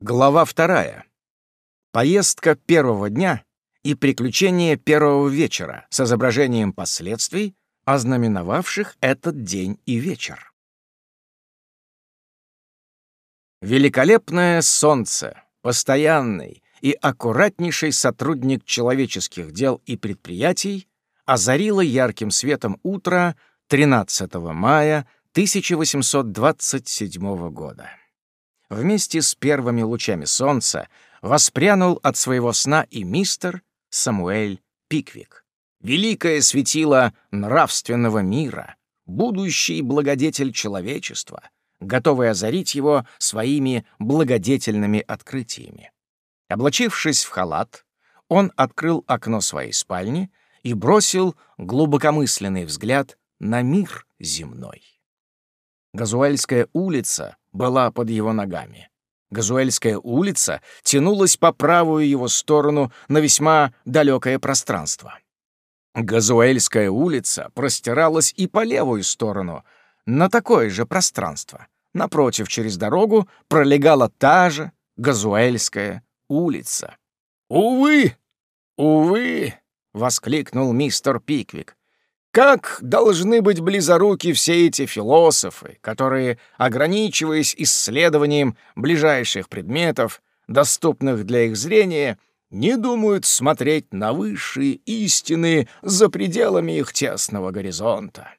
Глава вторая. Поездка первого дня и приключения первого вечера с изображением последствий, ознаменовавших этот день и вечер. Великолепное солнце, постоянный и аккуратнейший сотрудник человеческих дел и предприятий, озарило ярким светом утро 13 мая 1827 года вместе с первыми лучами солнца воспрянул от своего сна и мистер Самуэль Пиквик. Великое светило нравственного мира, будущий благодетель человечества, готовый озарить его своими благодетельными открытиями. Облачившись в халат, он открыл окно своей спальни и бросил глубокомысленный взгляд на мир земной. Газуэльская улица была под его ногами. Газуэльская улица тянулась по правую его сторону на весьма далекое пространство. Газуэльская улица простиралась и по левую сторону, на такое же пространство. Напротив, через дорогу пролегала та же Газуэльская улица. «Увы! Увы!» — воскликнул мистер Пиквик. Как должны быть близоруки все эти философы, которые, ограничиваясь исследованием ближайших предметов, доступных для их зрения, не думают смотреть на высшие истины за пределами их тесного горизонта.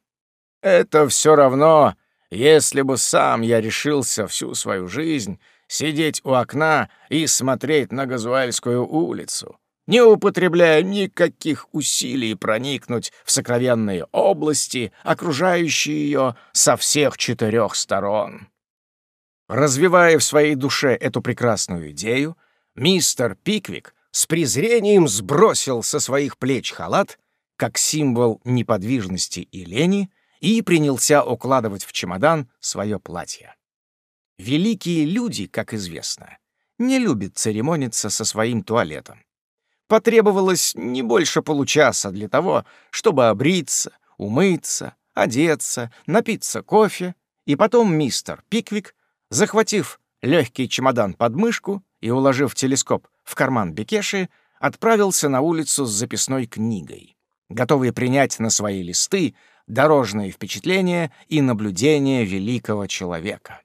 Это все равно, если бы сам я решился всю свою жизнь сидеть у окна и смотреть на Газуальскую улицу, не употребляя никаких усилий проникнуть в сокровенные области, окружающие ее со всех четырех сторон. Развивая в своей душе эту прекрасную идею, мистер Пиквик с презрением сбросил со своих плеч халат, как символ неподвижности и лени, и принялся укладывать в чемодан свое платье. Великие люди, как известно, не любят церемониться со своим туалетом потребовалось не больше получаса для того, чтобы обриться, умыться, одеться, напиться кофе, и потом мистер Пиквик, захватив легкий чемодан под мышку и уложив телескоп в карман Бекеши, отправился на улицу с записной книгой, готовый принять на свои листы дорожные впечатления и наблюдения великого человека.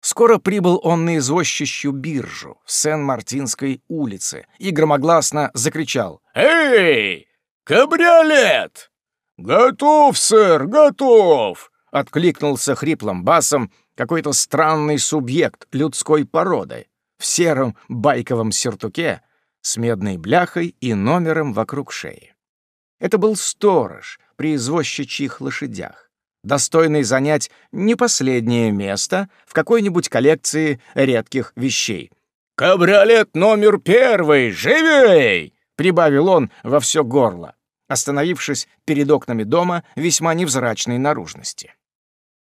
Скоро прибыл он на извозчищу биржу в Сен-Мартинской улице и громогласно закричал «Эй, кабриолет!» «Готов, сэр, готов!» — откликнулся хриплым басом какой-то странный субъект людской породы в сером байковом сюртуке с медной бляхой и номером вокруг шеи. Это был сторож при извозчичьих лошадях достойный занять не последнее место в какой-нибудь коллекции редких вещей. «Кабриолет номер первый! Живей!» — прибавил он во все горло, остановившись перед окнами дома весьма невзрачной наружности.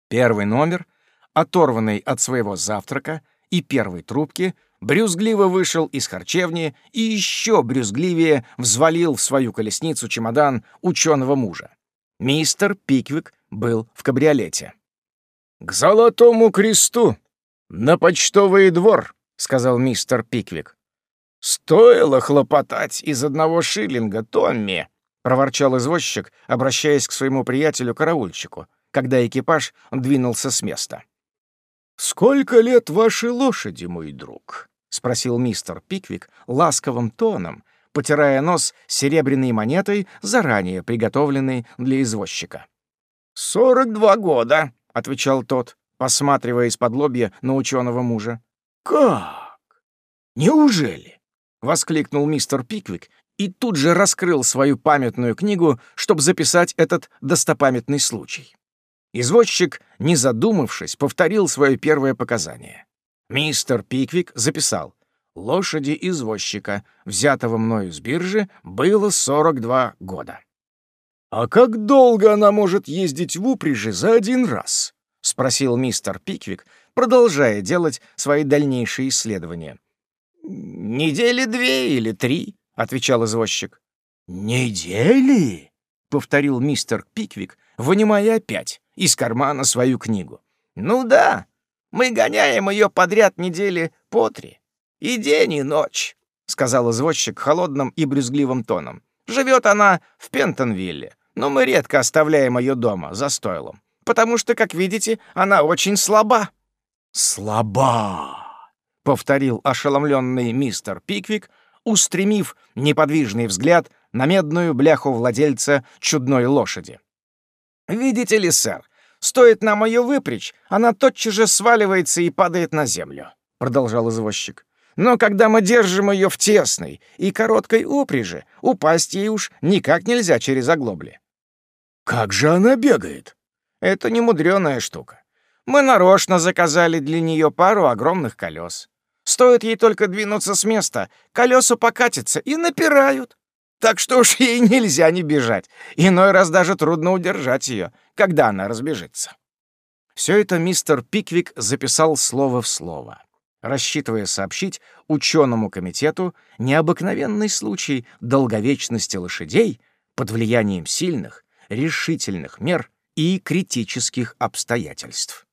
Первый номер, оторванный от своего завтрака и первой трубки, брюзгливо вышел из харчевни и еще брюзгливее взвалил в свою колесницу чемодан ученого мужа. Мистер Пиквик был в кабриолете. «К Золотому Кресту! На почтовый двор!» — сказал мистер Пиквик. «Стоило хлопотать из одного шиллинга, Томми!» — проворчал извозчик, обращаясь к своему приятелю-караульчику, когда экипаж двинулся с места. «Сколько лет вашей лошади, мой друг?» — спросил мистер Пиквик ласковым тоном, потирая нос серебряной монетой, заранее приготовленной для извозчика. «Сорок два года», — отвечал тот, посматривая из-под лобья на ученого мужа. «Как? Неужели?» — воскликнул мистер Пиквик и тут же раскрыл свою памятную книгу, чтобы записать этот достопамятный случай. Извозчик, не задумавшись, повторил свое первое показание. Мистер Пиквик записал «Лошади извозчика, взятого мною с биржи, было 42 года». «А как долго она может ездить в упряжи за один раз?» — спросил мистер Пиквик, продолжая делать свои дальнейшие исследования. «Недели две или три», — отвечал извозчик. «Недели?» — повторил мистер Пиквик, вынимая опять из кармана свою книгу. «Ну да, мы гоняем ее подряд недели по три. «И день, и ночь», — сказал извозчик холодным и брюзгливым тоном. «Живет она в Пентонвилле, но мы редко оставляем ее дома, за стойлом, потому что, как видите, она очень слаба». «Слаба!» — повторил ошеломленный мистер Пиквик, устремив неподвижный взгляд на медную бляху владельца чудной лошади. «Видите ли, сэр, стоит нам ее выпрячь, она тотчас же сваливается и падает на землю», — продолжал извозчик. «Но когда мы держим ее в тесной и короткой упряжи, упасть ей уж никак нельзя через оглобли». «Как же она бегает?» «Это немудреная штука. Мы нарочно заказали для нее пару огромных колес. Стоит ей только двинуться с места, колеса покатятся и напирают. Так что уж ей нельзя не бежать. Иной раз даже трудно удержать ее, когда она разбежится. Все это мистер Пиквик записал слово в слово, рассчитывая сообщить ученому комитету необыкновенный случай долговечности лошадей под влиянием сильных, решительных мер и критических обстоятельств.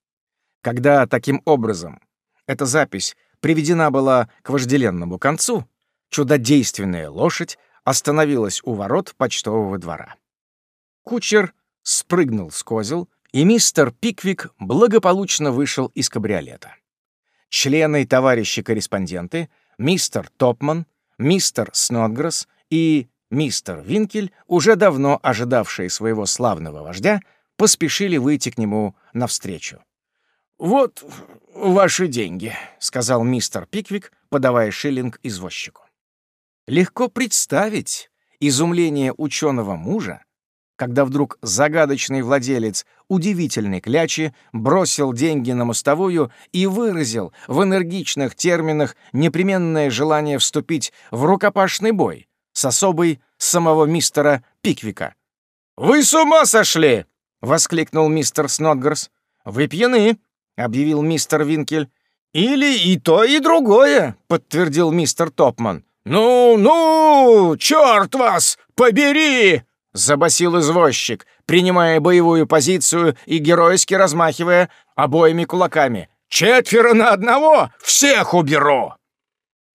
Когда таким образом эта запись приведена была к вожделенному концу, чудодейственная лошадь остановилась у ворот почтового двора. Кучер спрыгнул с козел, и мистер Пиквик благополучно вышел из кабриолета. Члены и товарищи-корреспонденты, мистер Топман, мистер Снотгресс и мистер Винкель, уже давно ожидавшие своего славного вождя, поспешили выйти к нему навстречу. «Вот ваши деньги», — сказал мистер Пиквик, подавая шиллинг извозчику. Легко представить изумление ученого мужа, когда вдруг загадочный владелец удивительной клячи бросил деньги на мостовую и выразил в энергичных терминах непременное желание вступить в рукопашный бой с особой самого мистера Пиквика. «Вы с ума сошли!» — воскликнул мистер Снотгерс. «Вы пьяны!» — объявил мистер Винкель. «Или и то, и другое!» — подтвердил мистер Топман. «Ну, ну, черт вас, побери!» — забасил извозчик, принимая боевую позицию и геройски размахивая обоими кулаками. «Четверо на одного! Всех уберу!»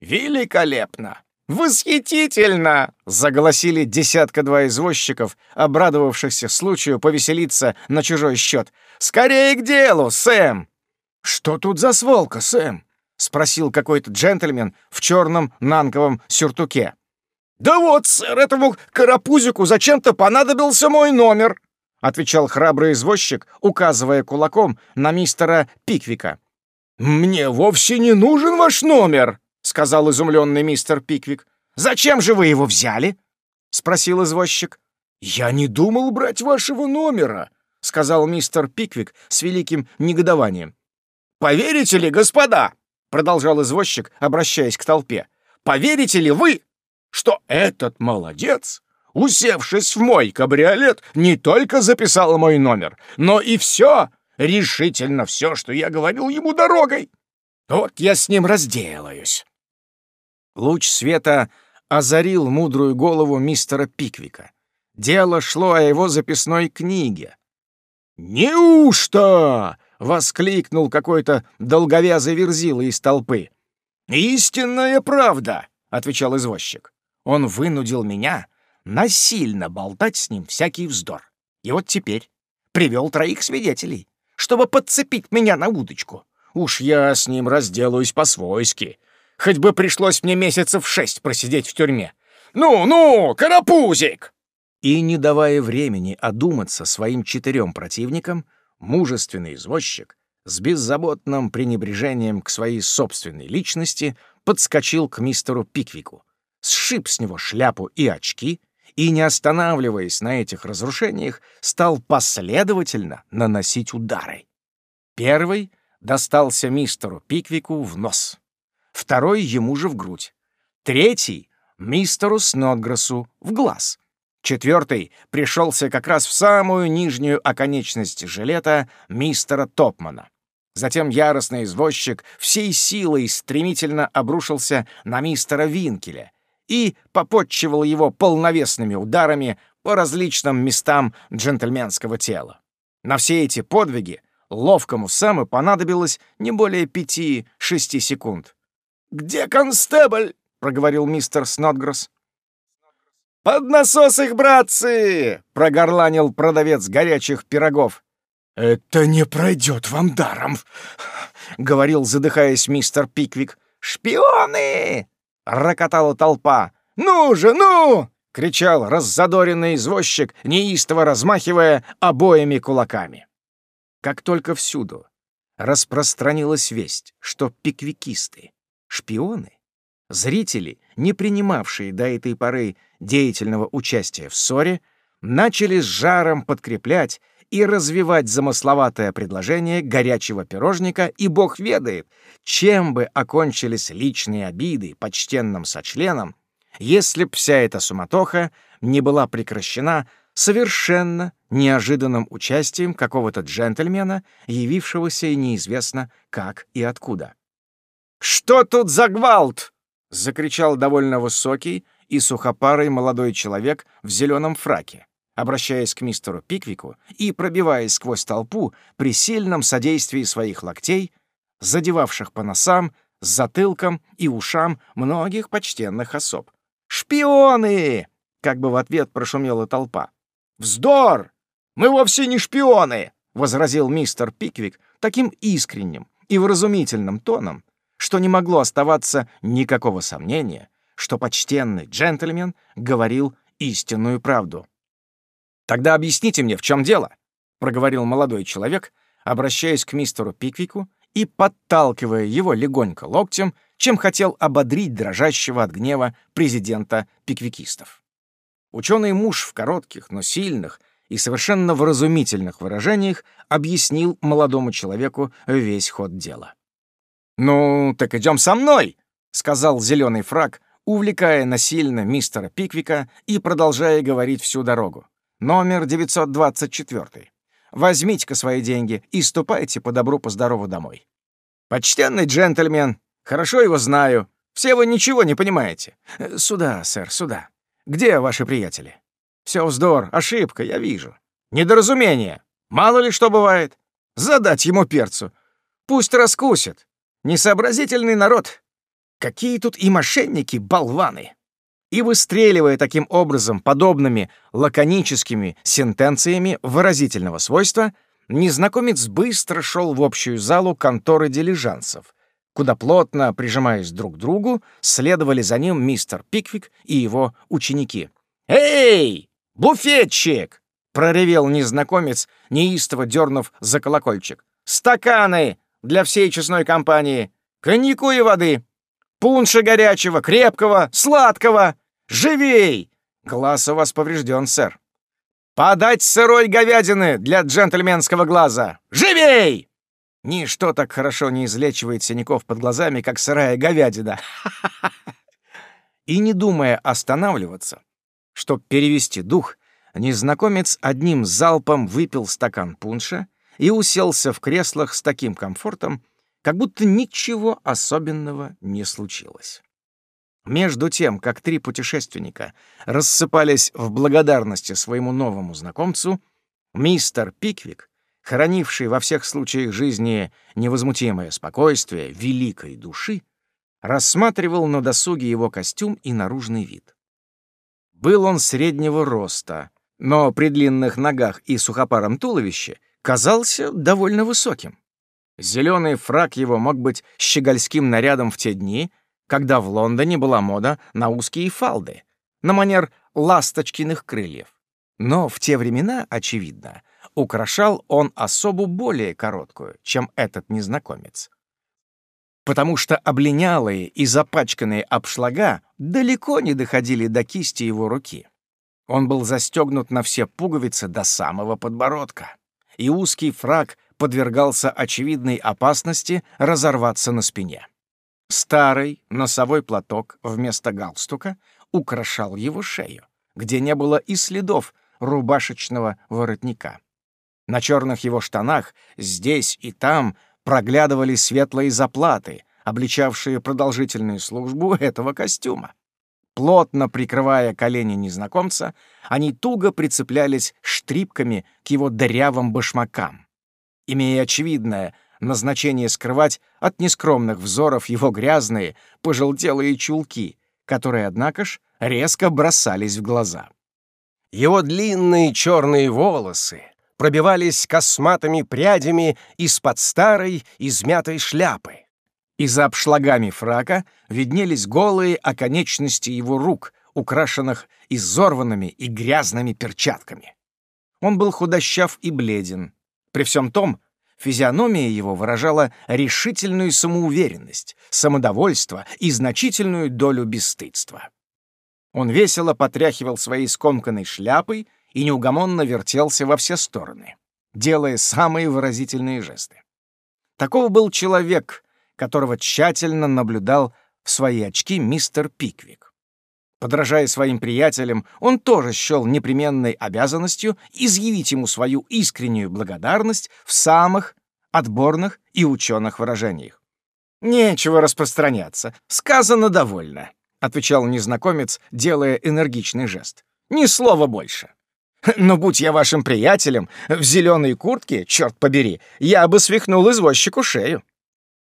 «Великолепно! Восхитительно!» — заголосили десятка-два извозчиков, обрадовавшихся случаю повеселиться на чужой счет. «Скорее к делу, Сэм!» «Что тут за сволка, Сэм?» — спросил какой-то джентльмен в черном нанковом сюртуке. «Да вот, сэр, этому карапузику зачем-то понадобился мой номер», — отвечал храбрый извозчик, указывая кулаком на мистера Пиквика. «Мне вовсе не нужен ваш номер», — сказал изумленный мистер Пиквик. «Зачем же вы его взяли?» — спросил извозчик. «Я не думал брать вашего номера», — сказал мистер Пиквик с великим негодованием. «Поверите ли, господа?» продолжал извозчик, обращаясь к толпе. «Поверите ли вы, что этот молодец, усевшись в мой кабриолет, не только записал мой номер, но и все, решительно все, что я говорил ему дорогой? Вот я с ним разделаюсь». Луч света озарил мудрую голову мистера Пиквика. Дело шло о его записной книге. «Неужто?» воскликнул какой-то долговязый верзила из толпы. «Истинная правда!» — отвечал извозчик. «Он вынудил меня насильно болтать с ним всякий вздор. И вот теперь привел троих свидетелей, чтобы подцепить меня на удочку. Уж я с ним разделаюсь по-свойски. Хоть бы пришлось мне месяцев шесть просидеть в тюрьме. Ну-ну, карапузик!» И, не давая времени одуматься своим четырем противникам, мужественный извозчик с беззаботным пренебрежением к своей собственной личности подскочил к мистеру Пиквику, сшиб с него шляпу и очки и, не останавливаясь на этих разрушениях, стал последовательно наносить удары. Первый достался мистеру Пиквику в нос, второй ему же в грудь, третий — мистеру Снотгрессу в глаз, Четвертый пришелся как раз в самую нижнюю оконечность жилета мистера Топмана. Затем яростный извозчик всей силой стремительно обрушился на мистера Винкеля и попотчевал его полновесными ударами по различным местам джентльменского тела. На все эти подвиги ловкому Сэму понадобилось не более пяти-шести секунд. Где констебль?» — проговорил мистер Снотгресс. «Под насос их, братцы!» — прогорланил продавец горячих пирогов. «Это не пройдет вам даром», — говорил, задыхаясь мистер Пиквик. «Шпионы!» — рокотала толпа. «Ну же, ну!» — кричал раззадоренный извозчик, неистово размахивая обоими кулаками. Как только всюду распространилась весть, что пиквикисты — шпионы, зрители, не принимавшие до этой поры деятельного участия в ссоре, начали с жаром подкреплять и развивать замысловатое предложение горячего пирожника, и бог ведает, чем бы окончились личные обиды почтенным сочленам, если б вся эта суматоха не была прекращена совершенно неожиданным участием какого-то джентльмена, явившегося и неизвестно как и откуда. «Что тут за гвалт?» — закричал довольно высокий и сухопарый молодой человек в зеленом фраке, обращаясь к мистеру Пиквику и пробиваясь сквозь толпу при сильном содействии своих локтей, задевавших по носам, затылкам и ушам многих почтенных особ. «Шпионы!» — как бы в ответ прошумела толпа. «Вздор! Мы вовсе не шпионы!» — возразил мистер Пиквик таким искренним и вразумительным тоном, что не могло оставаться никакого сомнения, что почтенный джентльмен говорил истинную правду. «Тогда объясните мне, в чем дело?» — проговорил молодой человек, обращаясь к мистеру Пиквику и подталкивая его легонько локтем, чем хотел ободрить дрожащего от гнева президента пиквикистов. Ученый муж в коротких, но сильных и совершенно вразумительных выражениях объяснил молодому человеку весь ход дела. «Ну, так идем со мной!» — сказал зеленый фраг, увлекая насильно мистера Пиквика и продолжая говорить всю дорогу. Номер 924. Возьмите-ка свои деньги и ступайте по добру, по здорову домой. Почтенный джентльмен, хорошо его знаю. Все вы ничего не понимаете. Э, сюда, сэр, сюда. Где ваши приятели? Все вздор, ошибка, я вижу. Недоразумение. Мало ли что бывает. Задать ему перцу. Пусть раскусит. Несообразительный народ. Какие тут и мошенники, болваны. И выстреливая таким образом подобными лаконическими сентенциями выразительного свойства, незнакомец быстро шел в общую залу конторы дилижансов, куда плотно, прижимаясь друг к другу, следовали за ним мистер Пиквик и его ученики. «Эй, буфетчик!» — проревел незнакомец, неистово дернув за колокольчик. «Стаканы для всей честной компании! Коньяку и воды! Пунша горячего, крепкого, сладкого! Живей! Глаз у вас поврежден, сэр. Подать сырой говядины для джентльменского глаза! Живей!» Ничто так хорошо не излечивает синяков под глазами, как сырая говядина. И не думая останавливаться, чтоб перевести дух, незнакомец одним залпом выпил стакан пунша и уселся в креслах с таким комфортом, как будто ничего особенного не случилось. Между тем, как три путешественника рассыпались в благодарности своему новому знакомцу, мистер Пиквик хранивший во всех случаях жизни невозмутимое спокойствие великой души, рассматривал на досуге его костюм и наружный вид. Был он среднего роста, но при длинных ногах и сухопаром туловище казался довольно высоким. Зеленый фрак его мог быть щегольским нарядом в те дни, когда в Лондоне была мода на узкие фалды, на манер ласточкиных крыльев. Но в те времена, очевидно, украшал он особу более короткую, чем этот незнакомец. Потому что облинялые и запачканные обшлага далеко не доходили до кисти его руки. Он был застегнут на все пуговицы до самого подбородка, и узкий фраг подвергался очевидной опасности разорваться на спине. Старый носовой платок вместо галстука украшал его шею, где не было и следов рубашечного воротника. На черных его штанах здесь и там проглядывали светлые заплаты, обличавшие продолжительную службу этого костюма. Плотно прикрывая колени незнакомца, они туго прицеплялись штрипками к его дырявым башмакам. Имея очевидное назначение скрывать от нескромных взоров его грязные, пожелтелые чулки, которые, однако ж, резко бросались в глаза. Его длинные черные волосы пробивались косматыми прядями из-под старой, измятой шляпы. И за обшлагами фрака виднелись голые оконечности его рук, украшенных изорванными и грязными перчатками. Он был худощав и бледен. При всем том, физиономия его выражала решительную самоуверенность, самодовольство и значительную долю бесстыдства. Он весело потряхивал своей скомканной шляпой и неугомонно вертелся во все стороны, делая самые выразительные жесты. Таков был человек, которого тщательно наблюдал в свои очки мистер Пиквик. Подражая своим приятелям, он тоже счел непременной обязанностью изъявить ему свою искреннюю благодарность в самых отборных и ученых выражениях. «Нечего распространяться, сказано довольно», — отвечал незнакомец, делая энергичный жест. «Ни слова больше. Но будь я вашим приятелем, в зеленой куртке, черт побери, я бы свихнул извозчику шею.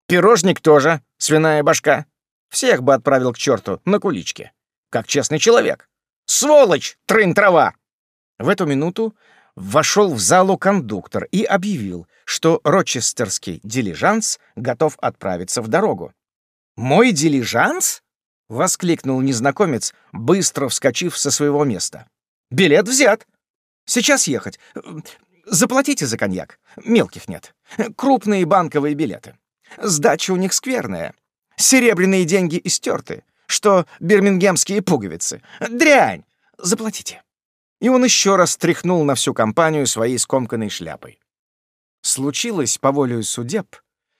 Пирожник тоже, свиная башка. Всех бы отправил к черту на куличке. Как честный человек. Сволочь, трын-трава!» В эту минуту вошел в залу кондуктор и объявил, что рочестерский дилижанс готов отправиться в дорогу. «Мой дилижанс?» — воскликнул незнакомец, быстро вскочив со своего места. «Билет взят. Сейчас ехать. Заплатите за коньяк. Мелких нет. Крупные банковые билеты. Сдача у них скверная. Серебряные деньги истерты, что бирмингемские пуговицы. Дрянь! Заплатите. И он еще раз тряхнул на всю компанию своей скомканной шляпой. Случилось по воле судеб,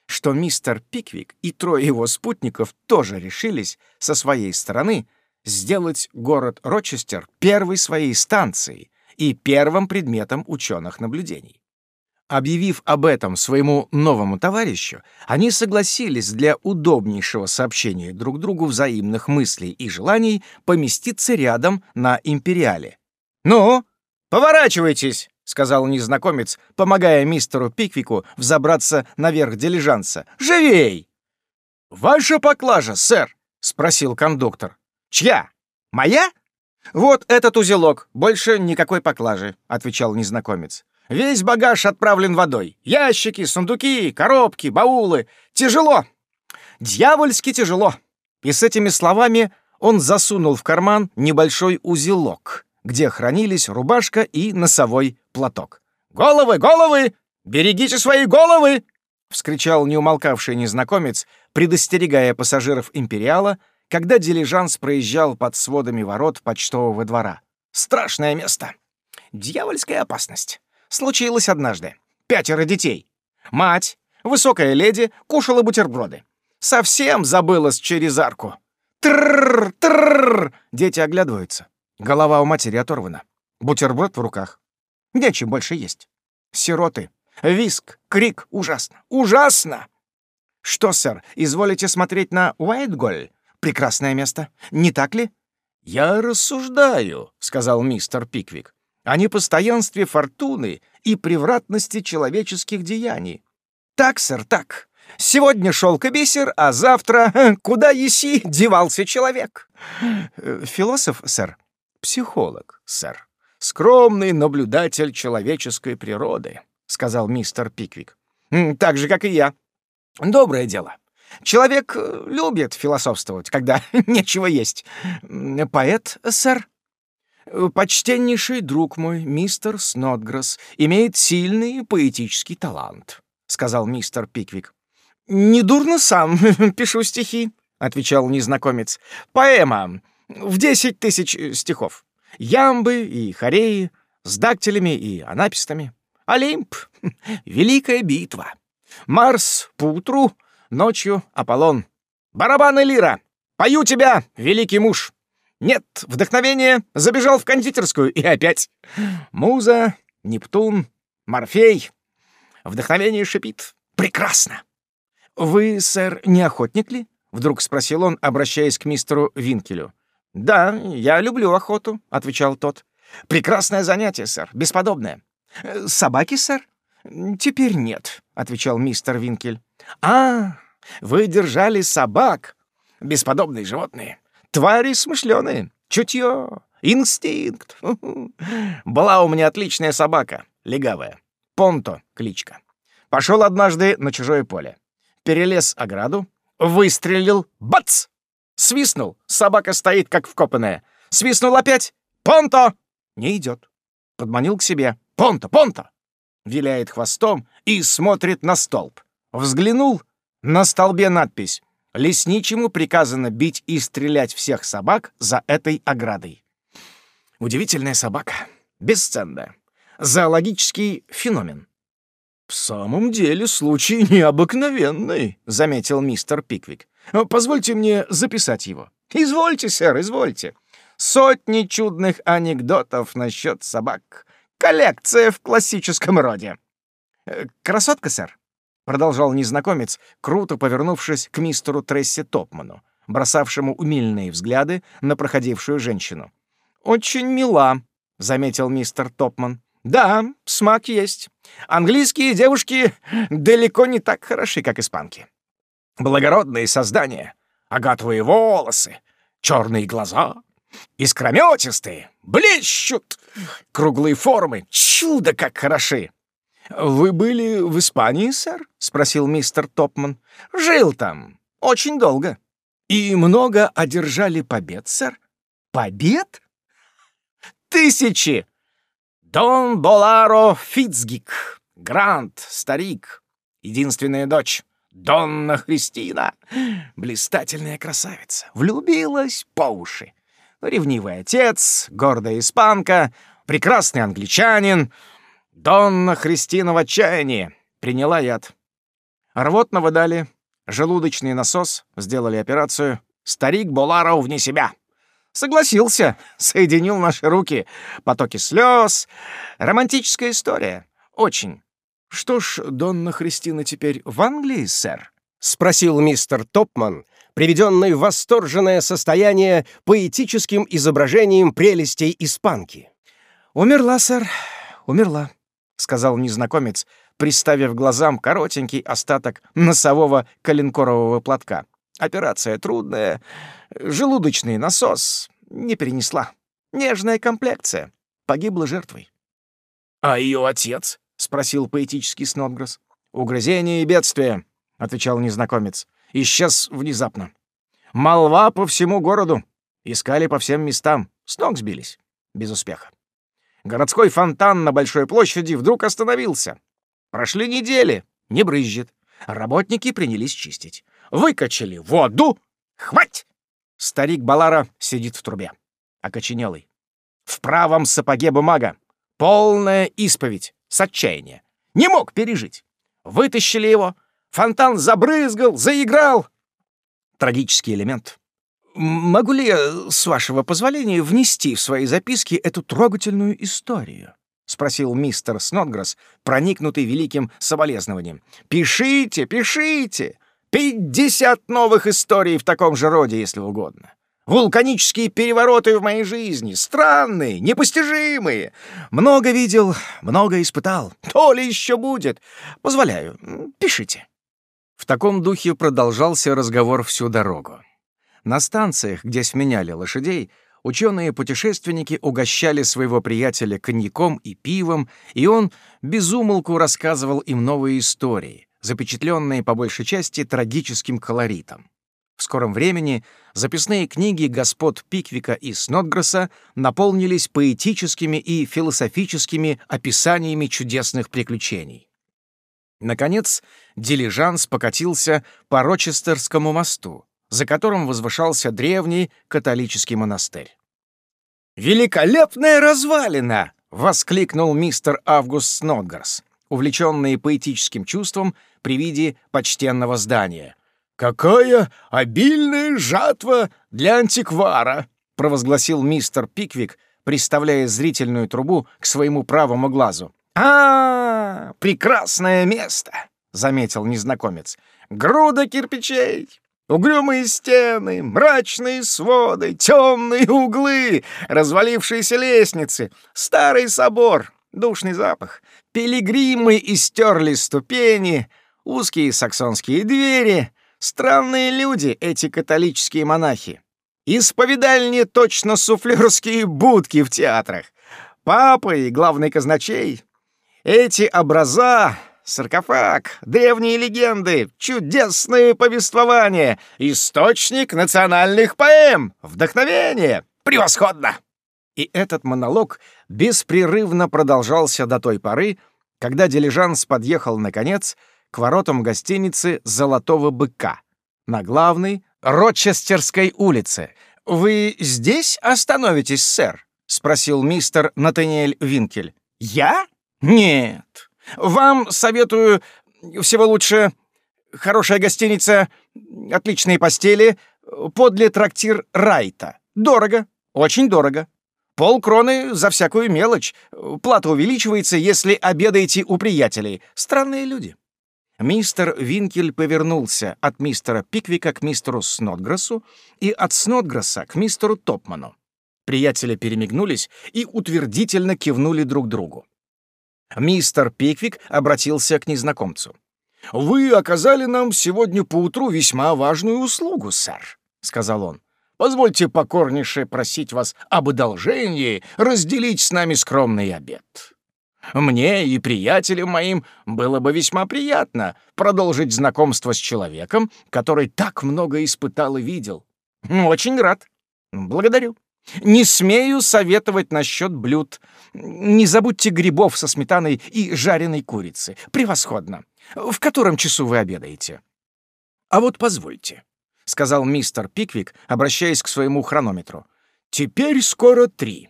что мистер Пиквик и трое его спутников тоже решились со своей стороны сделать город Рочестер первой своей станцией и первым предметом ученых наблюдений. Объявив об этом своему новому товарищу, они согласились для удобнейшего сообщения друг другу взаимных мыслей и желаний поместиться рядом на империале. «Ну, поворачивайтесь!» — сказал незнакомец, помогая мистеру Пиквику взобраться наверх дилижанса. «Живей!» «Ваша поклажа, сэр!» — спросил кондуктор. «Чья? Моя?» «Вот этот узелок, больше никакой поклажи», — отвечал незнакомец. Весь багаж отправлен водой. Ящики, сундуки, коробки, баулы. Тяжело. Дьявольски тяжело. И с этими словами он засунул в карман небольшой узелок, где хранились рубашка и носовой платок. «Головы, головы! Берегите свои головы!» — вскричал неумолкавший незнакомец, предостерегая пассажиров «Империала», когда дилижанс проезжал под сводами ворот почтового двора. «Страшное место! Дьявольская опасность! Случилось однажды. Пятеро детей. Мать, высокая леди, кушала бутерброды. Совсем забылась через арку. Трррр, трррр. Дети оглядываются. Голова у матери оторвана. Бутерброд в руках. Нечем больше есть. Сироты. Виск, крик. Ужасно. Ужасно! Что, сэр, изволите смотреть на Уайтголь? Прекрасное место. Не так ли? «Я рассуждаю», — сказал мистер Пиквик о непостоянстве фортуны и превратности человеческих деяний. Так, сэр, так. Сегодня шелк и бисер, а завтра куда еси девался человек. Э, философ, сэр. Психолог, сэр. Скромный наблюдатель человеческой природы, сказал мистер Пиквик. Так же, как и я. Доброе дело. Человек э, любит философствовать, когда нечего есть. Поэт, сэр? «Почтеннейший друг мой, мистер Снотгресс, имеет сильный поэтический талант», — сказал мистер Пиквик. «Недурно сам пишу стихи», — отвечал незнакомец. «Поэма в десять тысяч э, стихов. Ямбы и хореи, с дактилями и анапистами. Олимп — великая битва. Марс — поутру, ночью — Аполлон. Барабан и лира! Пою тебя, великий муж!» Нет вдохновения, забежал в кондитерскую и опять. Муза, Нептун, Морфей. Вдохновение шипит. Прекрасно. «Вы, сэр, не охотник ли?» — вдруг спросил он, обращаясь к мистеру Винкелю. «Да, я люблю охоту», — отвечал тот. «Прекрасное занятие, сэр, бесподобное. Собаки, сэр? «Теперь нет», — отвечал мистер Винкель. «А, вы держали собак. Бесподобные животные. Твари смышленые. Чутье, инстинкт. Была у меня отличная собака, легавая. Понто кличка. Пошел однажды на чужое поле. Перелез ограду, выстрелил, бац! Свистнул, собака стоит как вкопанная. Свистнул опять, понто! Не идет. Подманил к себе. Понто, понто! Виляет хвостом и смотрит на столб. Взглянул, на столбе надпись «Лесничему приказано бить и стрелять всех собак за этой оградой». Удивительная собака, бесценная, зоологический феномен. «В самом деле случай необыкновенный», — заметил мистер Пиквик. «Позвольте мне записать его». «Извольте, сэр, извольте. Сотни чудных анекдотов насчет собак. Коллекция в классическом роде». «Э, «Красотка, сэр?» — продолжал незнакомец, круто повернувшись к мистеру Тресси Топману, бросавшему умильные взгляды на проходившую женщину. «Очень мила», — заметил мистер Топман. Да, смак есть. Английские девушки далеко не так хороши, как испанки. Благородные создания, агатовые волосы, черные глаза, искрометистые, блещут, круглые формы, чудо как хороши. «Вы были в Испании, сэр?» — спросил мистер Топман. «Жил там. Очень долго. И много одержали побед, сэр?» «Побед?» «Тысячи!» Дон Боларо Фицгик, Грант, старик, единственная дочь, Донна Христина, блистательная красавица, влюбилась по уши. Ревнивый отец, гордая испанка, прекрасный англичанин. Донна Христина в отчаянии, приняла яд. Рвотного дали, желудочный насос, сделали операцию. Старик Боларо вне себя. Согласился, соединил наши руки. Потоки слез. Романтическая история. Очень. Что ж, Донна Христина теперь в Англии, сэр? Спросил мистер Топман, приведенный в восторженное состояние поэтическим изображением прелестей испанки. «Умерла, сэр, умерла», — сказал незнакомец, приставив глазам коротенький остаток носового коленкорового платка. «Операция трудная, Желудочный насос не перенесла. Нежная комплекция. Погибла жертвой. «А ее отец?» — спросил поэтический Снотгресс. «Угрызение и бедствие», — отвечал незнакомец. «Исчез внезапно. Молва по всему городу. Искали по всем местам. С ног сбились. Без успеха. Городской фонтан на Большой площади вдруг остановился. Прошли недели. Не брызжет. Работники принялись чистить. Выкачали воду. Хвать! Старик Балара сидит в трубе, окоченелый. В правом сапоге бумага. Полная исповедь с отчаяния. Не мог пережить. Вытащили его. Фонтан забрызгал, заиграл. Трагический элемент. Могу ли я, с вашего позволения, внести в свои записки эту трогательную историю? — спросил мистер Снотгресс, проникнутый великим соболезнованием. «Пишите, пишите! Пятьдесят новых историй в таком же роде, если угодно. Вулканические перевороты в моей жизни, странные, непостижимые. Много видел, много испытал. То ли еще будет. Позволяю, пишите». В таком духе продолжался разговор всю дорогу. На станциях, где сменяли лошадей, ученые-путешественники угощали своего приятеля коньяком и пивом, и он безумолку рассказывал им новые истории, запечатленные по большей части трагическим колоритом. В скором времени записные книги господ Пиквика и Снотгресса наполнились поэтическими и философическими описаниями чудесных приключений. Наконец, дилижанс покатился по Рочестерскому мосту, за которым возвышался древний католический монастырь. «Великолепная развалина!» — воскликнул мистер Август Снотгресс, увлеченный поэтическим чувством при виде почтенного здания. «Какая обильная жатва для антиквара!» — провозгласил мистер Пиквик, приставляя зрительную трубу к своему правому глазу. а, -а, -а прекрасное место!» — заметил незнакомец. «Груда кирпичей, угрюмые стены, мрачные своды, темные углы, развалившиеся лестницы, старый собор, Душный запах. Пилигримы истерли ступени, узкие саксонские двери. Странные люди, эти католические монахи. Исповедальни точно суфлерские будки в театрах. Папа и главный казначей. Эти образа, саркофаг, древние легенды, чудесные повествования, источник национальных поэм, вдохновение. Превосходно! И этот монолог беспрерывно продолжался до той поры, когда дилижанс подъехал, наконец, к воротам гостиницы «Золотого быка» на главной Рочестерской улице. «Вы здесь остановитесь, сэр?» — спросил мистер Натаниэль Винкель. «Я? Нет. Вам советую всего лучше хорошая гостиница, отличные постели, подле трактир Райта. Дорого, очень дорого. Полкроны за всякую мелочь. Плата увеличивается, если обедаете у приятелей. Странные люди». Мистер Винкель повернулся от мистера Пиквика к мистеру Снотграссу и от Снотграсса к мистеру Топману. Приятели перемигнулись и утвердительно кивнули друг другу. Мистер Пиквик обратился к незнакомцу. «Вы оказали нам сегодня поутру весьма важную услугу, сэр», — сказал он. «Позвольте покорнейше просить вас об одолжении разделить с нами скромный обед. Мне и приятелям моим было бы весьма приятно продолжить знакомство с человеком, который так много испытал и видел. Очень рад. Благодарю. Не смею советовать насчет блюд. Не забудьте грибов со сметаной и жареной курицы. Превосходно. В котором часу вы обедаете? А вот позвольте, — сказал мистер Пиквик, обращаясь к своему хронометру. Теперь скоро три.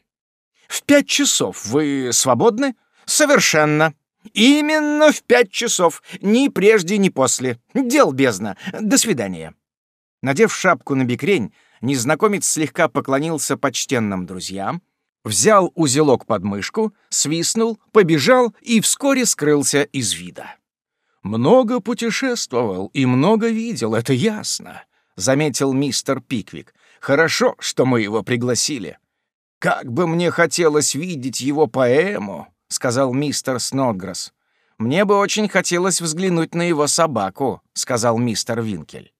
В пять часов вы свободны? Совершенно. Именно в пять часов. Ни прежде, ни после. Дел бездна. До свидания. Надев шапку на бикрень, незнакомец слегка поклонился почтенным друзьям, взял узелок под мышку, свистнул, побежал и вскоре скрылся из вида. «Много путешествовал и много видел, это ясно», — заметил мистер Пиквик. «Хорошо, что мы его пригласили. Как бы мне хотелось видеть его поэму», — сказал мистер Снодгресс. «Мне бы очень хотелось взглянуть на его собаку», — сказал мистер Винкель.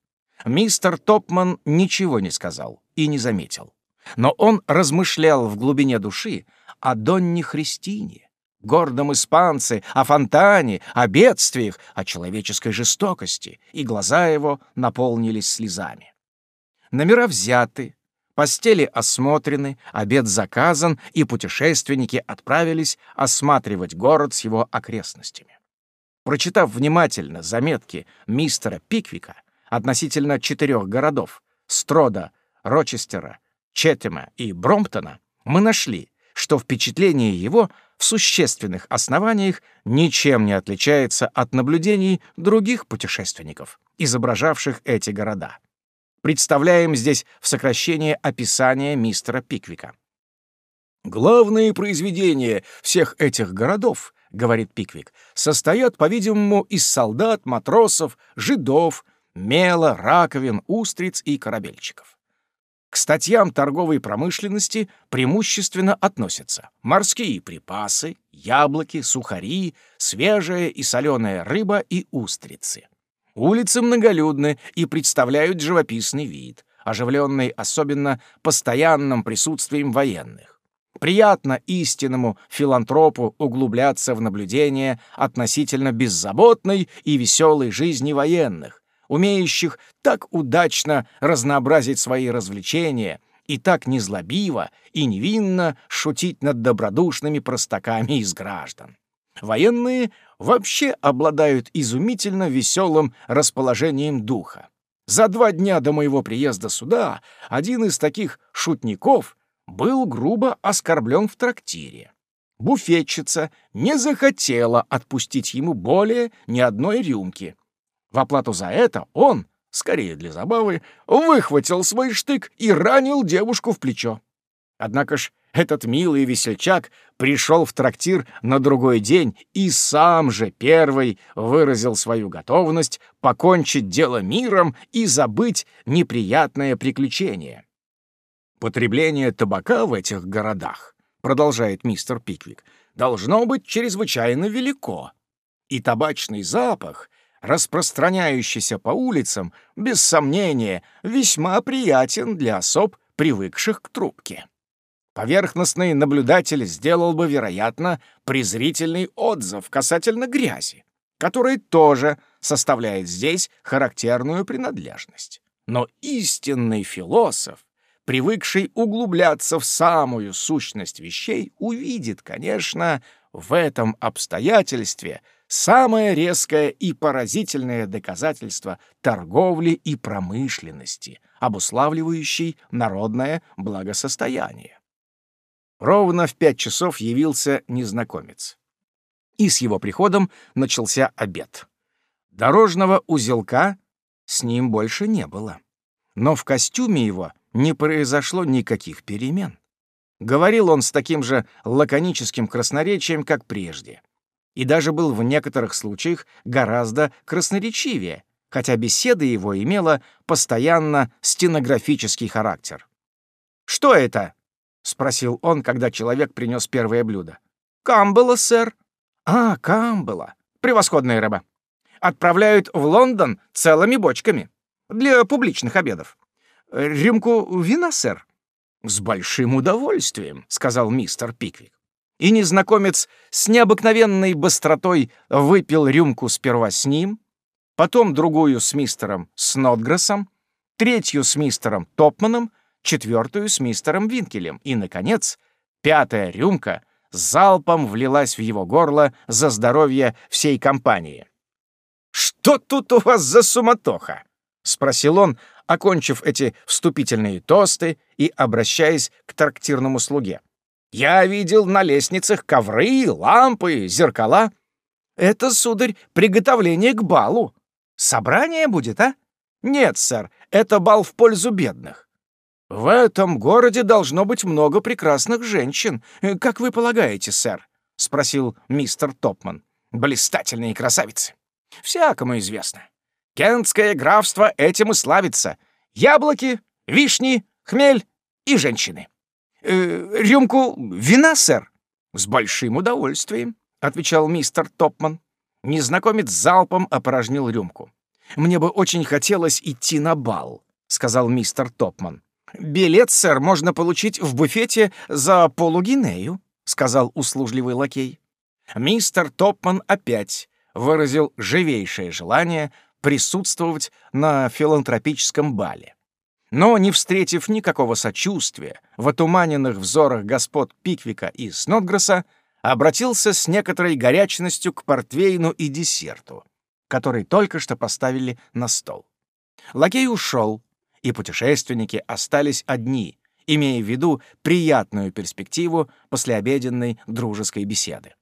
Мистер Топман ничего не сказал и не заметил. Но он размышлял в глубине души о Донне Христине, гордом испанце, о фонтане, о бедствиях, о человеческой жестокости, и глаза его наполнились слезами. Номера взяты, постели осмотрены, обед заказан, и путешественники отправились осматривать город с его окрестностями. Прочитав внимательно заметки мистера Пиквика, относительно четырех городов — Строда, Рочестера, Четтема и Бромптона, мы нашли, что впечатление его в существенных основаниях ничем не отличается от наблюдений других путешественников, изображавших эти города. Представляем здесь в сокращение описание мистера Пиквика. «Главные произведения всех этих городов, — говорит Пиквик, — состоят, по-видимому, из солдат, матросов, жидов, мела, раковин, устриц и корабельчиков. К статьям торговой промышленности преимущественно относятся морские припасы, яблоки, сухари, свежая и соленая рыба и устрицы. Улицы многолюдны и представляют живописный вид, оживленный особенно постоянным присутствием военных. Приятно истинному филантропу углубляться в наблюдение относительно беззаботной и веселой жизни военных, умеющих так удачно разнообразить свои развлечения и так незлобиво и невинно шутить над добродушными простаками из граждан. Военные вообще обладают изумительно веселым расположением духа. За два дня до моего приезда сюда один из таких шутников был грубо оскорблен в трактире. Буфетчица не захотела отпустить ему более ни одной рюмки, в оплату за это он, скорее для забавы, выхватил свой штык и ранил девушку в плечо. Однако ж этот милый весельчак пришел в трактир на другой день и сам же первый выразил свою готовность покончить дело миром и забыть неприятное приключение. Потребление табака в этих городах, продолжает мистер Пиквик, должно быть чрезвычайно велико, и табачный запах, распространяющийся по улицам, без сомнения, весьма приятен для особ, привыкших к трубке. Поверхностный наблюдатель сделал бы, вероятно, презрительный отзыв касательно грязи, которая тоже составляет здесь характерную принадлежность. Но истинный философ, привыкший углубляться в самую сущность вещей, увидит, конечно, в этом обстоятельстве самое резкое и поразительное доказательство торговли и промышленности, обуславливающей народное благосостояние. Ровно в пять часов явился незнакомец. И с его приходом начался обед. Дорожного узелка с ним больше не было. Но в костюме его не произошло никаких перемен. Говорил он с таким же лаконическим красноречием, как прежде. И даже был в некоторых случаях гораздо красноречивее, хотя беседа его имела постоянно стенографический характер. «Что это?» — спросил он, когда человек принес первое блюдо. «Камбала, сэр». «А, камбала. Превосходная рыба. Отправляют в Лондон целыми бочками. Для публичных обедов. Рюмку вина, сэр?» «С большим удовольствием», — сказал мистер Пиквик. И незнакомец с необыкновенной быстротой выпил рюмку сперва с ним, потом другую с мистером Снотгрессом, третью с мистером Топманом — четвертую с мистером Винкелем, и, наконец, пятая рюмка залпом влилась в его горло за здоровье всей компании. «Что тут у вас за суматоха?» — спросил он, окончив эти вступительные тосты и обращаясь к трактирному слуге. «Я видел на лестницах ковры, лампы, зеркала. Это, сударь, приготовление к балу. Собрание будет, а? Нет, сэр, это бал в пользу бедных. «В этом городе должно быть много прекрасных женщин, как вы полагаете, сэр?» — спросил мистер Топман. «Блистательные красавицы. Всякому известно. Кентское графство этим и славится. Яблоки, вишни, хмель и женщины. Э, рюмку вина, сэр?» «С большим удовольствием», — отвечал мистер Топман. Незнакомец залпом опорожнил рюмку. «Мне бы очень хотелось идти на бал», — сказал мистер Топман. «Билет, сэр, можно получить в буфете за полугинею», — сказал услужливый лакей. Мистер Топман опять выразил живейшее желание присутствовать на филантропическом бале. Но, не встретив никакого сочувствия в отуманенных взорах господ Пиквика и Снотгресса, обратился с некоторой горячностью к портвейну и десерту, который только что поставили на стол. Лакей ушел, и путешественники остались одни, имея в виду приятную перспективу послеобеденной дружеской беседы.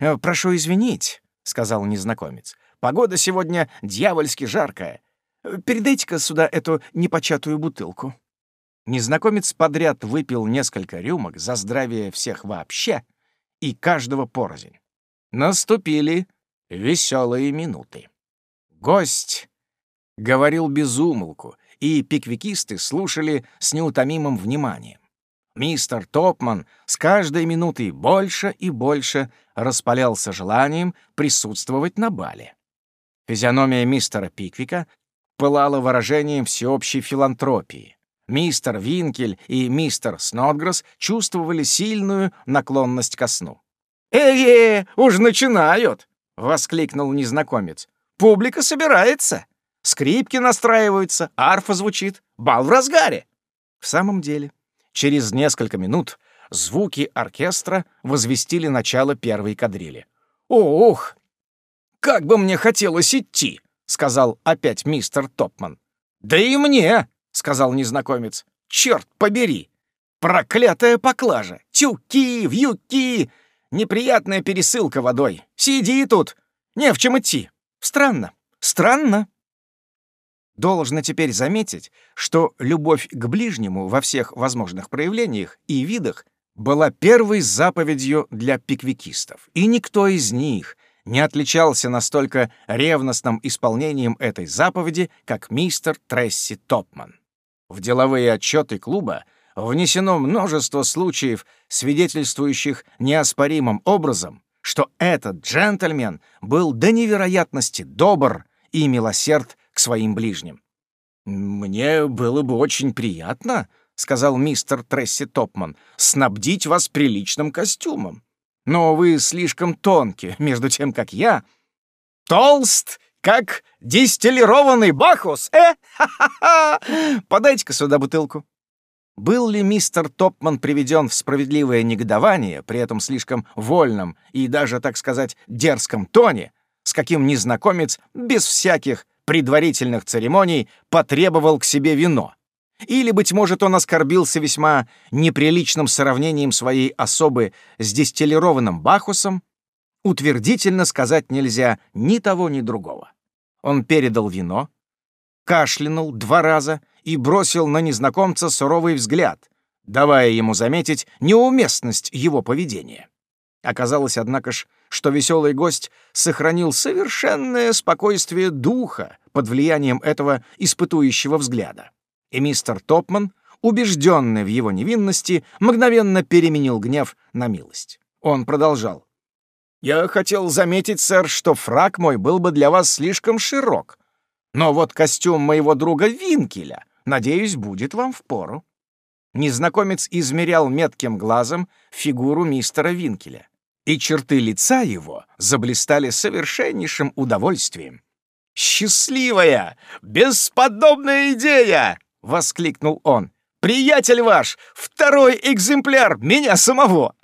«Э, «Прошу извинить», — сказал незнакомец. «Погода сегодня дьявольски жаркая. Передайте-ка сюда эту непочатую бутылку». Незнакомец подряд выпил несколько рюмок за здравие всех вообще и каждого порознь. Наступили веселые минуты. Гость говорил без умолку, и пиквикисты слушали с неутомимым вниманием. Мистер Топман с каждой минутой больше и больше распалялся желанием присутствовать на бале. Физиономия мистера Пиквика пылала выражением всеобщей филантропии. Мистер Винкель и мистер Снотгресс чувствовали сильную наклонность ко сну. «Э-э, уж начинают!» — воскликнул незнакомец. «Публика собирается!» Скрипки настраиваются, арфа звучит, бал в разгаре. В самом деле, через несколько минут звуки оркестра возвестили начало первой кадрили. «Ох, как бы мне хотелось идти!» — сказал опять мистер Топман. «Да и мне!» — сказал незнакомец. «Черт побери! Проклятая поклажа! Тюки, вьюки! Неприятная пересылка водой! Сиди тут! Не в чем идти! Странно, странно!» Должно теперь заметить, что любовь к ближнему во всех возможных проявлениях и видах была первой заповедью для пиквикистов, и никто из них не отличался настолько ревностным исполнением этой заповеди, как мистер Тресси Топман. В деловые отчеты клуба внесено множество случаев, свидетельствующих неоспоримым образом, что этот джентльмен был до невероятности добр и милосерд к своим ближним. «Мне было бы очень приятно», — сказал мистер Тресси Топман, «снабдить вас приличным костюмом. Но вы слишком тонки, между тем, как я...» «Толст, как дистиллированный бахус, э? Ха-ха-ха! Подайте-ка сюда бутылку». Был ли мистер Топман приведен в справедливое негодование, при этом слишком вольном и даже, так сказать, дерзком тоне, с каким незнакомец без всяких предварительных церемоний потребовал к себе вино? Или, быть может, он оскорбился весьма неприличным сравнением своей особы с дистиллированным Бахусом? Утвердительно сказать нельзя ни того, ни другого. Он передал вино, кашлянул два раза и бросил на незнакомца суровый взгляд, давая ему заметить неуместность его поведения. Оказалось, однако ж, что веселый гость сохранил совершенное спокойствие духа под влиянием этого испытующего взгляда. И мистер Топман, убежденный в его невинности, мгновенно переменил гнев на милость. Он продолжал. «Я хотел заметить, сэр, что фраг мой был бы для вас слишком широк, но вот костюм моего друга Винкеля, надеюсь, будет вам впору». Незнакомец измерял метким глазом фигуру мистера Винкеля, и черты лица его заблистали совершеннейшим удовольствием. «Счастливая, бесподобная идея!» — воскликнул он. «Приятель ваш, второй экземпляр меня самого!»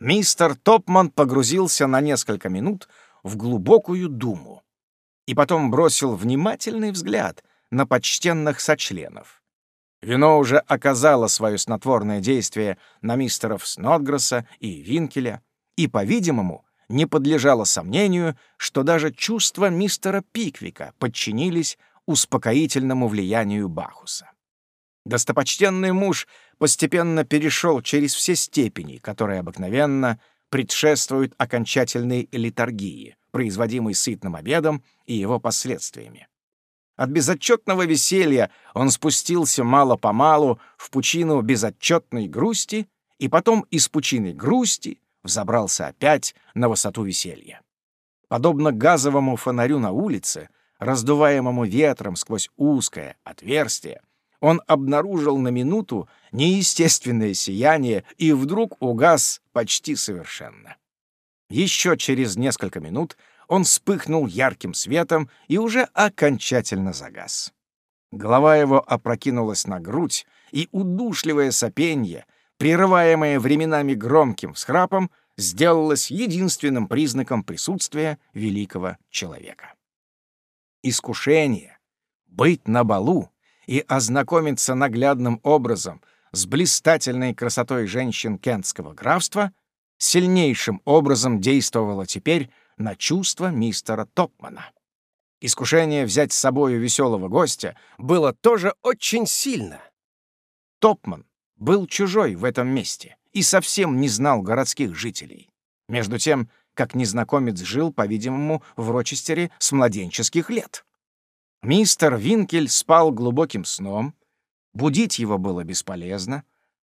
Мистер Топман погрузился на несколько минут в глубокую думу и потом бросил внимательный взгляд на почтенных сочленов. Вино уже оказало свое снотворное действие на мистеров Снотгресса и Винкеля, и, по-видимому, не подлежало сомнению, что даже чувства мистера Пиквика подчинились успокоительному влиянию Бахуса. Достопочтенный муж постепенно перешел через все степени, которые обыкновенно предшествуют окончательной литургии, производимой сытным обедом и его последствиями. От безотчетного веселья он спустился мало-помалу в пучину безотчетной грусти и потом из пучины грусти взобрался опять на высоту веселья. Подобно газовому фонарю на улице, раздуваемому ветром сквозь узкое отверстие, он обнаружил на минуту неестественное сияние и вдруг угас почти совершенно. Еще через несколько минут он вспыхнул ярким светом и уже окончательно загас. Голова его опрокинулась на грудь, и удушливое сопенье, прерываемое временами громким всхрапом, сделалось единственным признаком присутствия великого человека. Искушение быть на балу и ознакомиться наглядным образом с блистательной красотой женщин кентского графства сильнейшим образом действовало теперь на чувства мистера Топмана. Искушение взять с собою веселого гостя было тоже очень сильно. Топман был чужой в этом месте и совсем не знал городских жителей. Между тем, как незнакомец жил, по-видимому, в Рочестере с младенческих лет. Мистер Винкель спал глубоким сном, будить его было бесполезно.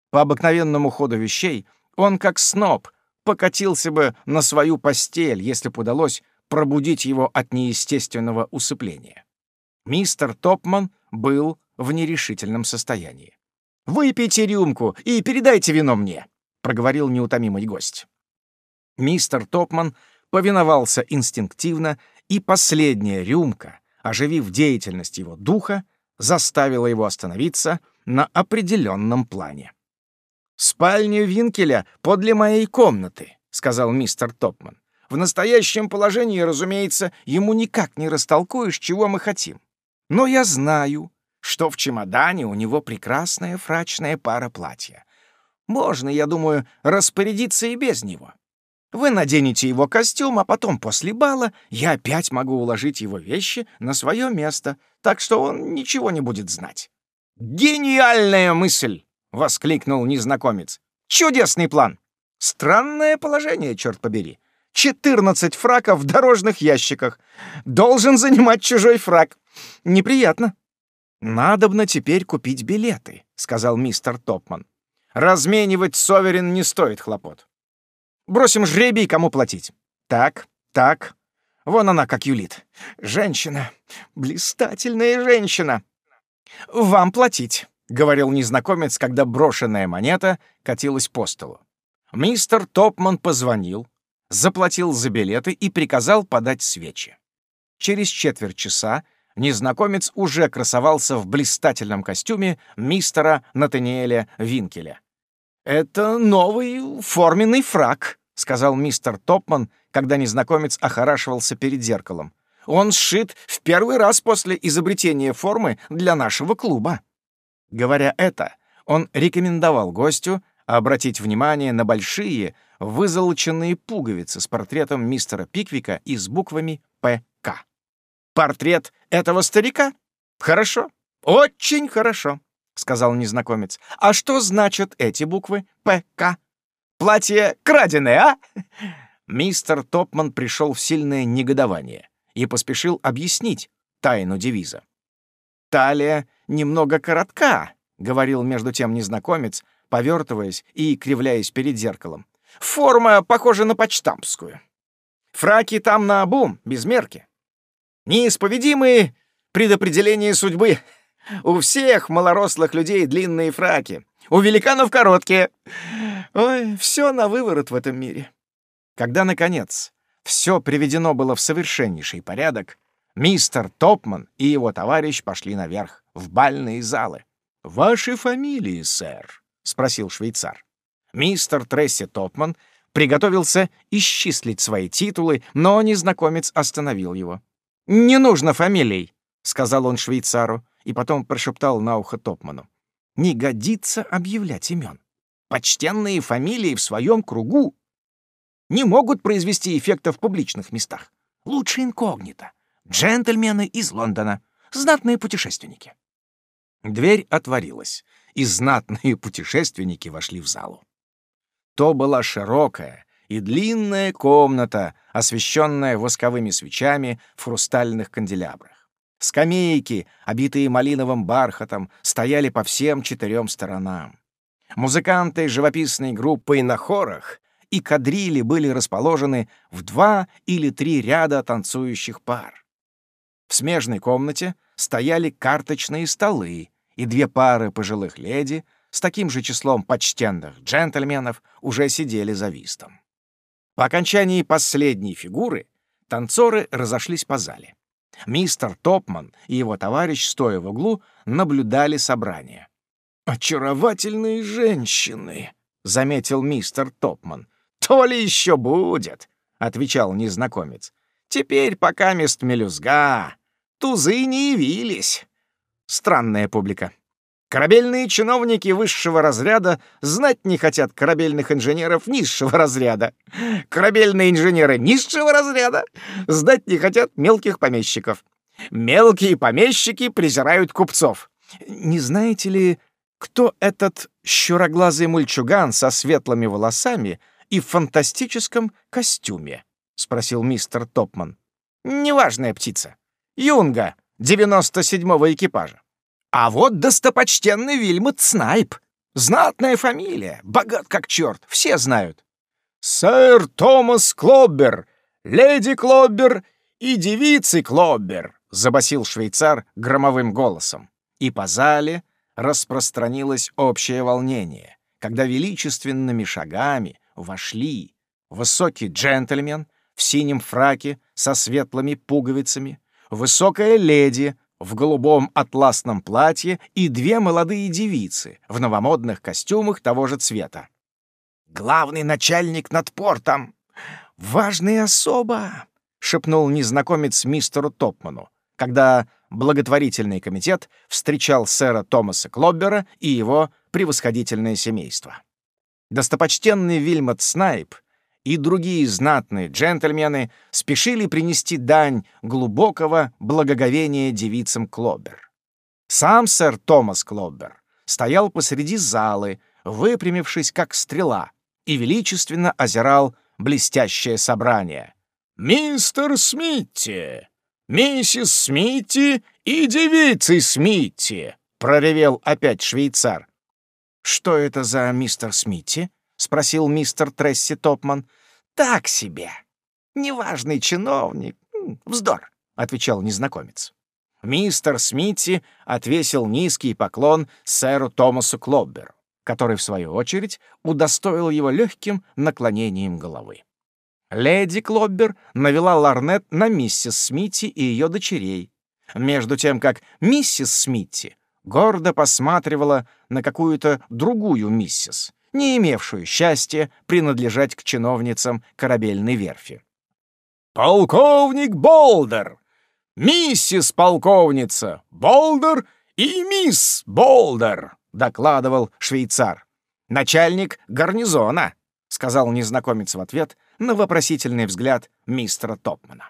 По обыкновенному ходу вещей он, как сноб, покатился бы на свою постель, если бы удалось пробудить его от неестественного усыпления. Мистер Топман был в нерешительном состоянии. «Выпейте рюмку и передайте вино мне», — проговорил неутомимый гость. Мистер Топман повиновался инстинктивно, и последняя рюмка — оживив деятельность его духа, заставила его остановиться на определенном плане. «Спальня Винкеля подле моей комнаты», — сказал мистер Топман. «В настоящем положении, разумеется, ему никак не растолкуешь, чего мы хотим. Но я знаю, что в чемодане у него прекрасная фрачная пара платья. Можно, я думаю, распорядиться и без него. Вы наденете его костюм, а потом после бала я опять могу уложить его вещи на свое место, так что он ничего не будет знать». «Гениальная мысль!» — воскликнул незнакомец. «Чудесный план! Странное положение, черт побери. Четырнадцать фраков в дорожных ящиках. Должен занимать чужой фрак. Неприятно». «Надобно теперь купить билеты», — сказал мистер Топман. Разменивать Соверин не стоит хлопот. Бросим жребий, кому платить. Так, так. Вон она, как юлит. Женщина. Блистательная женщина. Вам платить, — говорил незнакомец, когда брошенная монета катилась по столу. Мистер Топман позвонил, заплатил за билеты и приказал подать свечи. Через четверть часа незнакомец уже красовался в блистательном костюме мистера Натаниэля Винкеля. «Это новый форменный фраг», — сказал мистер Топман, когда незнакомец охорашивался перед зеркалом. «Он сшит в первый раз после изобретения формы для нашего клуба». Говоря это, он рекомендовал гостю обратить внимание на большие, вызолоченные пуговицы с портретом мистера Пиквика и с буквами «ПК». «Портрет этого старика? Хорошо, очень хорошо», — сказал незнакомец. «А что значат эти буквы «ПК»? Платье краденое, а?» Мистер Топман пришел в сильное негодование и поспешил объяснить тайну девиза. «Талия немного коротка», — говорил между тем незнакомец, повертываясь и кривляясь перед зеркалом. «Форма похожа на почтампскую. Фраки там на обум, без мерки. Неисповедимые предопределения судьбы. У всех малорослых людей длинные фраки, у великанов короткие. Ой, все на выворот в этом мире». Когда, наконец, все приведено было в совершеннейший порядок, мистер Топман и его товарищ пошли наверх, в бальные залы. «Ваши фамилии, сэр?» — спросил швейцар. Мистер Тресси Топман приготовился исчислить свои титулы, но незнакомец остановил его. «Не нужно фамилий», — сказал он швейцару, и потом прошептал на ухо Топману. «Не годится объявлять имен. Почтенные фамилии в своем кругу не могут произвести эффекта в публичных местах. Лучше инкогнито. Джентльмены из Лондона, знатные путешественники». Дверь отворилась и знатные путешественники вошли в залу. То была широкая и длинная комната, освещенная восковыми свечами в хрустальных канделябрах. Скамейки, обитые малиновым бархатом, стояли по всем четырем сторонам. Музыканты живописной группой на хорах и кадрили были расположены в два или три ряда танцующих пар. В смежной комнате стояли карточные столы, и две пары пожилых леди с таким же числом почтенных джентльменов уже сидели за вистом. По окончании последней фигуры танцоры разошлись по зале. Мистер Топман и его товарищ, стоя в углу, наблюдали собрание. «Очаровательные женщины», — заметил мистер Топман. «То ли еще будет», — отвечал незнакомец. «Теперь пока мест мелюзга. Тузы не явились. Странная публика. Корабельные чиновники высшего разряда знать не хотят корабельных инженеров низшего разряда. Корабельные инженеры низшего разряда знать не хотят мелких помещиков. Мелкие помещики презирают купцов. Не знаете ли, кто этот щуроглазый мульчуган со светлыми волосами и в фантастическом костюме? — спросил мистер Топман. «Неважная птица. Юнга, 97-го экипажа. А вот достопочтенный Вильмот Снайп. Знатная фамилия, богат как черт, все знают. «Сэр Томас Клоббер, леди Клоббер и девицы Клоббер», — забасил швейцар громовым голосом. И по зале распространилось общее волнение, когда величественными шагами вошли высокий джентльмен в синем фраке со светлыми пуговицами, высокая леди в голубом атласном платье и две молодые девицы в новомодных костюмах того же цвета. «Главный начальник над портом! Важная особа!» — шепнул незнакомец мистеру Топману, когда благотворительный комитет встречал сэра Томаса Клоббера и его превосходительное семейство. Достопочтенный Вильмот Снайп и другие знатные джентльмены спешили принести дань глубокого благоговения девицам Клоббер. Сам сэр Томас Клоббер стоял посреди залы, выпрямившись как стрела, и величественно озирал блестящее собрание. «Мистер Смитти! Миссис Смитти и девицы Смитти!» — проревел опять швейцар. «Что это за мистер Смитти?» — спросил мистер Тресси Топман. «Так себе. Неважный чиновник. Вздор», — отвечал незнакомец. Мистер Смитти отвесил низкий поклон сэру Томасу Клобберу, который, в свою очередь, удостоил его легким наклонением головы. Леди Клоббер навела ларнет на миссис Смитти и ее дочерей, между тем как миссис Смитти гордо посматривала на какую-то другую миссис, не имевшую счастья принадлежать к чиновницам корабельной верфи. «Полковник Болдер! Миссис полковница Болдер и мисс Болдер!» — докладывал швейцар. «Начальник гарнизона», — сказал незнакомец в ответ на вопросительный взгляд мистера Топмана.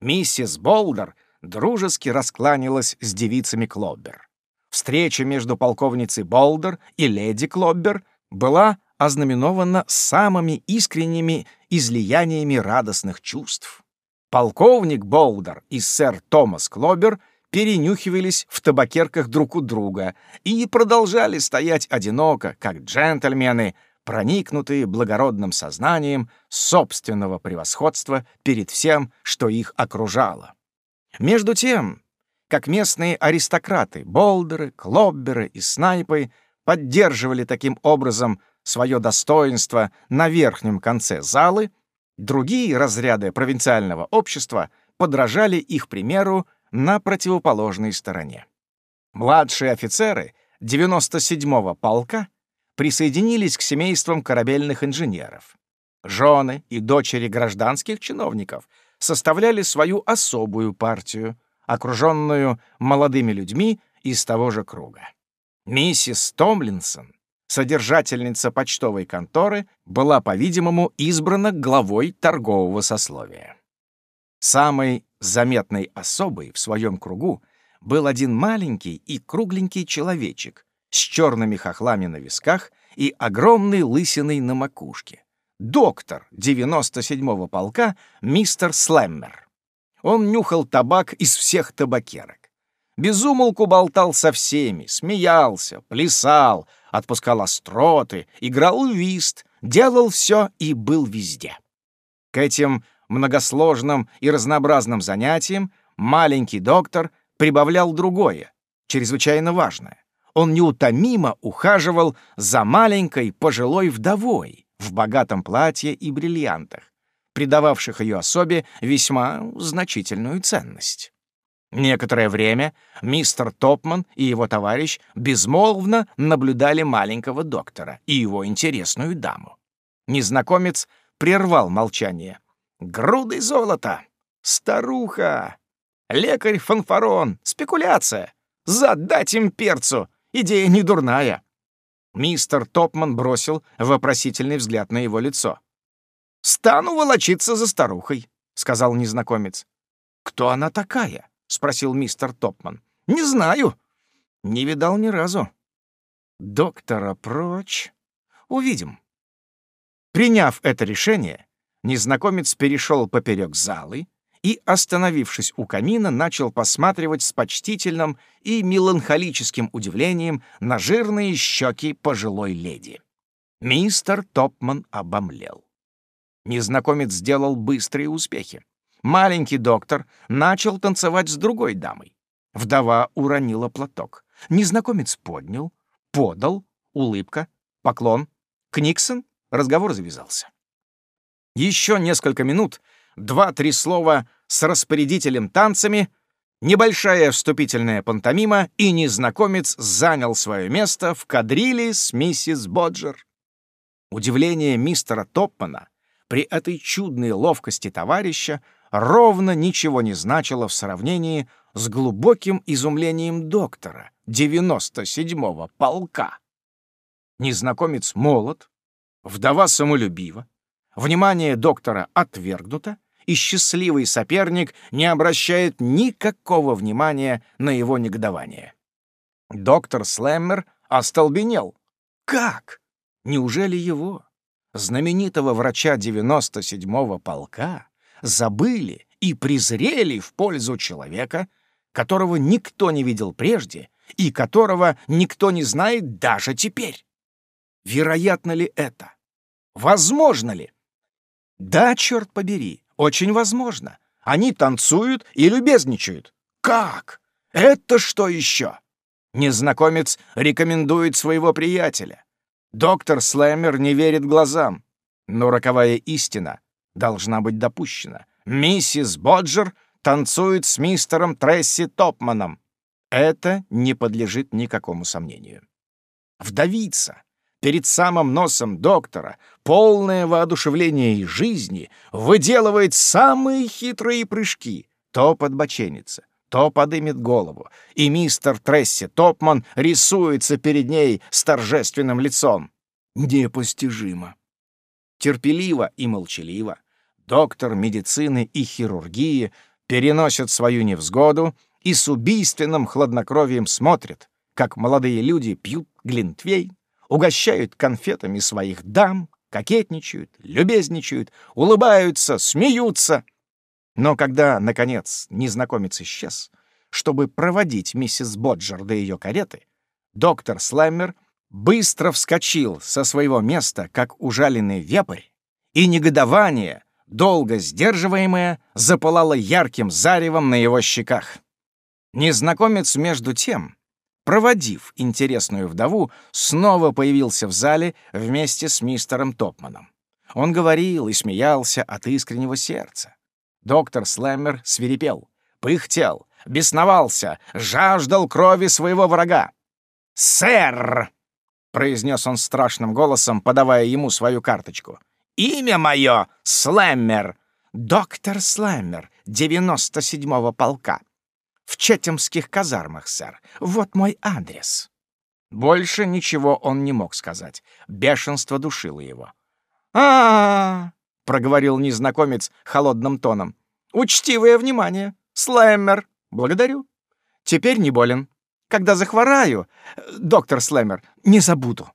Миссис Болдер дружески раскланялась с девицами Клоббер. Встреча между полковницей Болдер и леди Клоббер была ознаменована самыми искренними излияниями радостных чувств. Полковник Болдер и сэр Томас Клоббер перенюхивались в табакерках друг у друга и продолжали стоять одиноко, как джентльмены, проникнутые благородным сознанием собственного превосходства перед всем, что их окружало. Между тем, как местные аристократы, болдеры, клобберы и снайпы поддерживали таким образом свое достоинство на верхнем конце залы, другие разряды провинциального общества подражали их примеру на противоположной стороне. Младшие офицеры 97-го полка присоединились к семействам корабельных инженеров. Жены и дочери гражданских чиновников составляли свою особую партию, окруженную молодыми людьми из того же круга. Миссис Томлинсон, содержательница почтовой конторы, была, по-видимому, избрана главой торгового сословия. Самой заметной особой в своем кругу был один маленький и кругленький человечек с черными хохлами на висках и огромной лысиной на макушке. Доктор 97-го полка мистер Слэммер. Он нюхал табак из всех табакерок. Безумолку болтал со всеми, смеялся, плясал, отпускал остроты, играл в вист, делал все и был везде. К этим многосложным и разнообразным занятиям маленький доктор прибавлял другое, чрезвычайно важное. Он неутомимо ухаживал за маленькой пожилой вдовой в богатом платье и бриллиантах, придававших ее особе весьма значительную ценность. Некоторое время мистер Топман и его товарищ безмолвно наблюдали маленького доктора и его интересную даму. Незнакомец прервал молчание. «Груды золота! Старуха! Лекарь-фанфарон! Спекуляция! Задать им перцу! Идея не дурная!» Мистер Топман бросил вопросительный взгляд на его лицо. «Стану волочиться за старухой», — сказал незнакомец. «Кто она такая?» — спросил мистер Топман. «Не знаю. Не видал ни разу». «Доктора прочь. Увидим». Приняв это решение, незнакомец перешел поперек залы и, остановившись у камина, начал посматривать с почтительным и меланхолическим удивлением на жирные щеки пожилой леди. Мистер Топман обомлел. Незнакомец сделал быстрые успехи маленький доктор начал танцевать с другой дамой. Вдова уронила платок. Незнакомец поднял, подал, улыбка, поклон. Книксон, разговор завязался. Еще несколько минут, два-три слова с распорядителем танцами, небольшая вступительная пантомима, и незнакомец занял свое место в кадриле с миссис Боджер. Удивление мистера Топмана при этой чудной ловкости товарища ровно ничего не значило в сравнении с глубоким изумлением доктора 97-го полка. Незнакомец молод, вдова самолюбива, внимание доктора отвергнуто, и счастливый соперник не обращает никакого внимания на его негодование. Доктор Слэммер остолбенел. Как? Неужели его, знаменитого врача 97-го полка, забыли и презрели в пользу человека, которого никто не видел прежде и которого никто не знает даже теперь. Вероятно ли это? Возможно ли? Да, черт побери, очень возможно. Они танцуют и любезничают. Как? Это что еще? Незнакомец рекомендует своего приятеля. Доктор Слэмер не верит глазам. Но роковая истина должна быть допущена. Миссис Боджер танцует с мистером Тресси Топманом. Это не подлежит никакому сомнению. Вдовица, перед самым носом доктора, полное воодушевление и жизни, выделывает самые хитрые прыжки, то подбоченится, то подымет голову, и мистер Тресси Топман рисуется перед ней с торжественным лицом. Непостижимо. Терпеливо и молчаливо доктор медицины и хирургии переносят свою невзгоду и с убийственным хладнокровием смотрят, как молодые люди пьют глинтвей, угощают конфетами своих дам, кокетничают, любезничают, улыбаются, смеются. Но когда, наконец, незнакомец исчез, чтобы проводить миссис Боджер до ее кареты, доктор Слаймер быстро вскочил со своего места, как ужаленный вепрь, и негодование, долго сдерживаемое, запылало ярким заревом на его щеках. Незнакомец, между тем, проводив интересную вдову, снова появился в зале вместе с мистером Топманом. Он говорил и смеялся от искреннего сердца. Доктор Слэммер свирепел, пыхтел, бесновался, жаждал крови своего врага. «Сэр!» — произнес он страшным голосом, подавая ему свою карточку. «Имя мое — Слэммер, доктор Слэммер, 97-го полка в Четемских казармах, сэр. Вот мой адрес». Больше ничего он не мог сказать. Бешенство душило его. а, -а, -а проговорил незнакомец холодным тоном. «Учтивое внимание. Слэммер. Благодарю. Теперь не болен. Когда захвораю, доктор Слэммер, не забуду».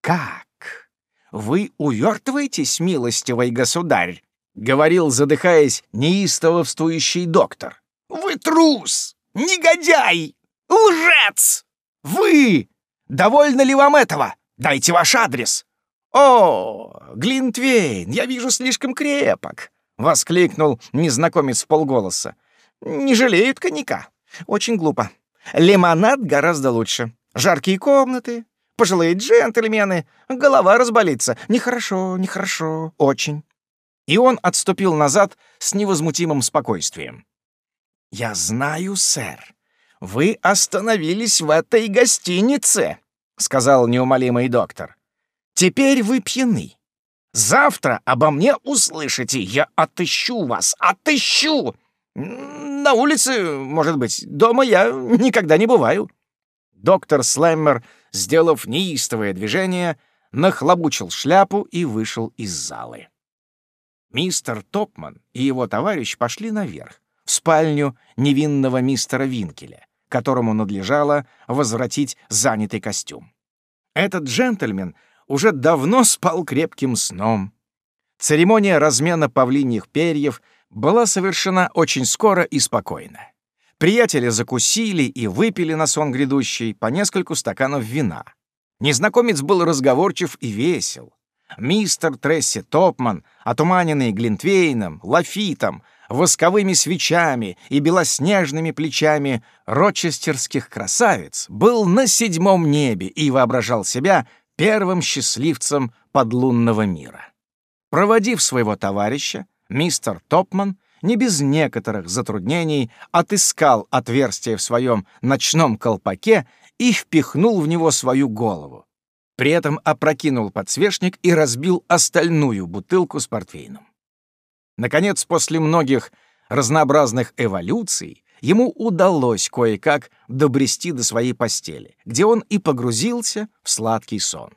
«Как? Вы увертываетесь, милостивый государь?» — говорил, задыхаясь, неистовствующий доктор. «Вы трус! Негодяй! Лжец! Вы! Довольно ли вам этого? Дайте ваш адрес!» «О, Глинтвейн, я вижу слишком крепок!» — воскликнул незнакомец в полголоса. «Не жалеют коньяка. Очень глупо. Лимонад гораздо лучше. Жаркие комнаты, пожилые джентльмены, голова разболится. Нехорошо, нехорошо, очень». И он отступил назад с невозмутимым спокойствием. «Я знаю, сэр. Вы остановились в этой гостинице», — сказал неумолимый доктор. «Теперь вы пьяны. Завтра обо мне услышите. Я отыщу вас, отыщу. На улице, может быть, дома я никогда не бываю». Доктор Слэммер, сделав неистовое движение, нахлобучил шляпу и вышел из залы. Мистер Топман и его товарищ пошли наверх, в спальню невинного мистера Винкеля, которому надлежало возвратить занятый костюм. Этот джентльмен уже давно спал крепким сном. Церемония размена павлиньих перьев была совершена очень скоро и спокойно. Приятели закусили и выпили на сон грядущий по нескольку стаканов вина. Незнакомец был разговорчив и весел. Мистер Тресси Топман, отуманенный Глинтвейном, Лафитом, восковыми свечами и белоснежными плечами рочестерских красавиц, был на седьмом небе и воображал себя первым счастливцем подлунного мира. Проводив своего товарища, мистер Топман не без некоторых затруднений отыскал отверстие в своем ночном колпаке и впихнул в него свою голову. При этом опрокинул подсвечник и разбил остальную бутылку с портвейном. Наконец, после многих разнообразных эволюций, ему удалось кое-как добрести до своей постели, где он и погрузился в сладкий сон.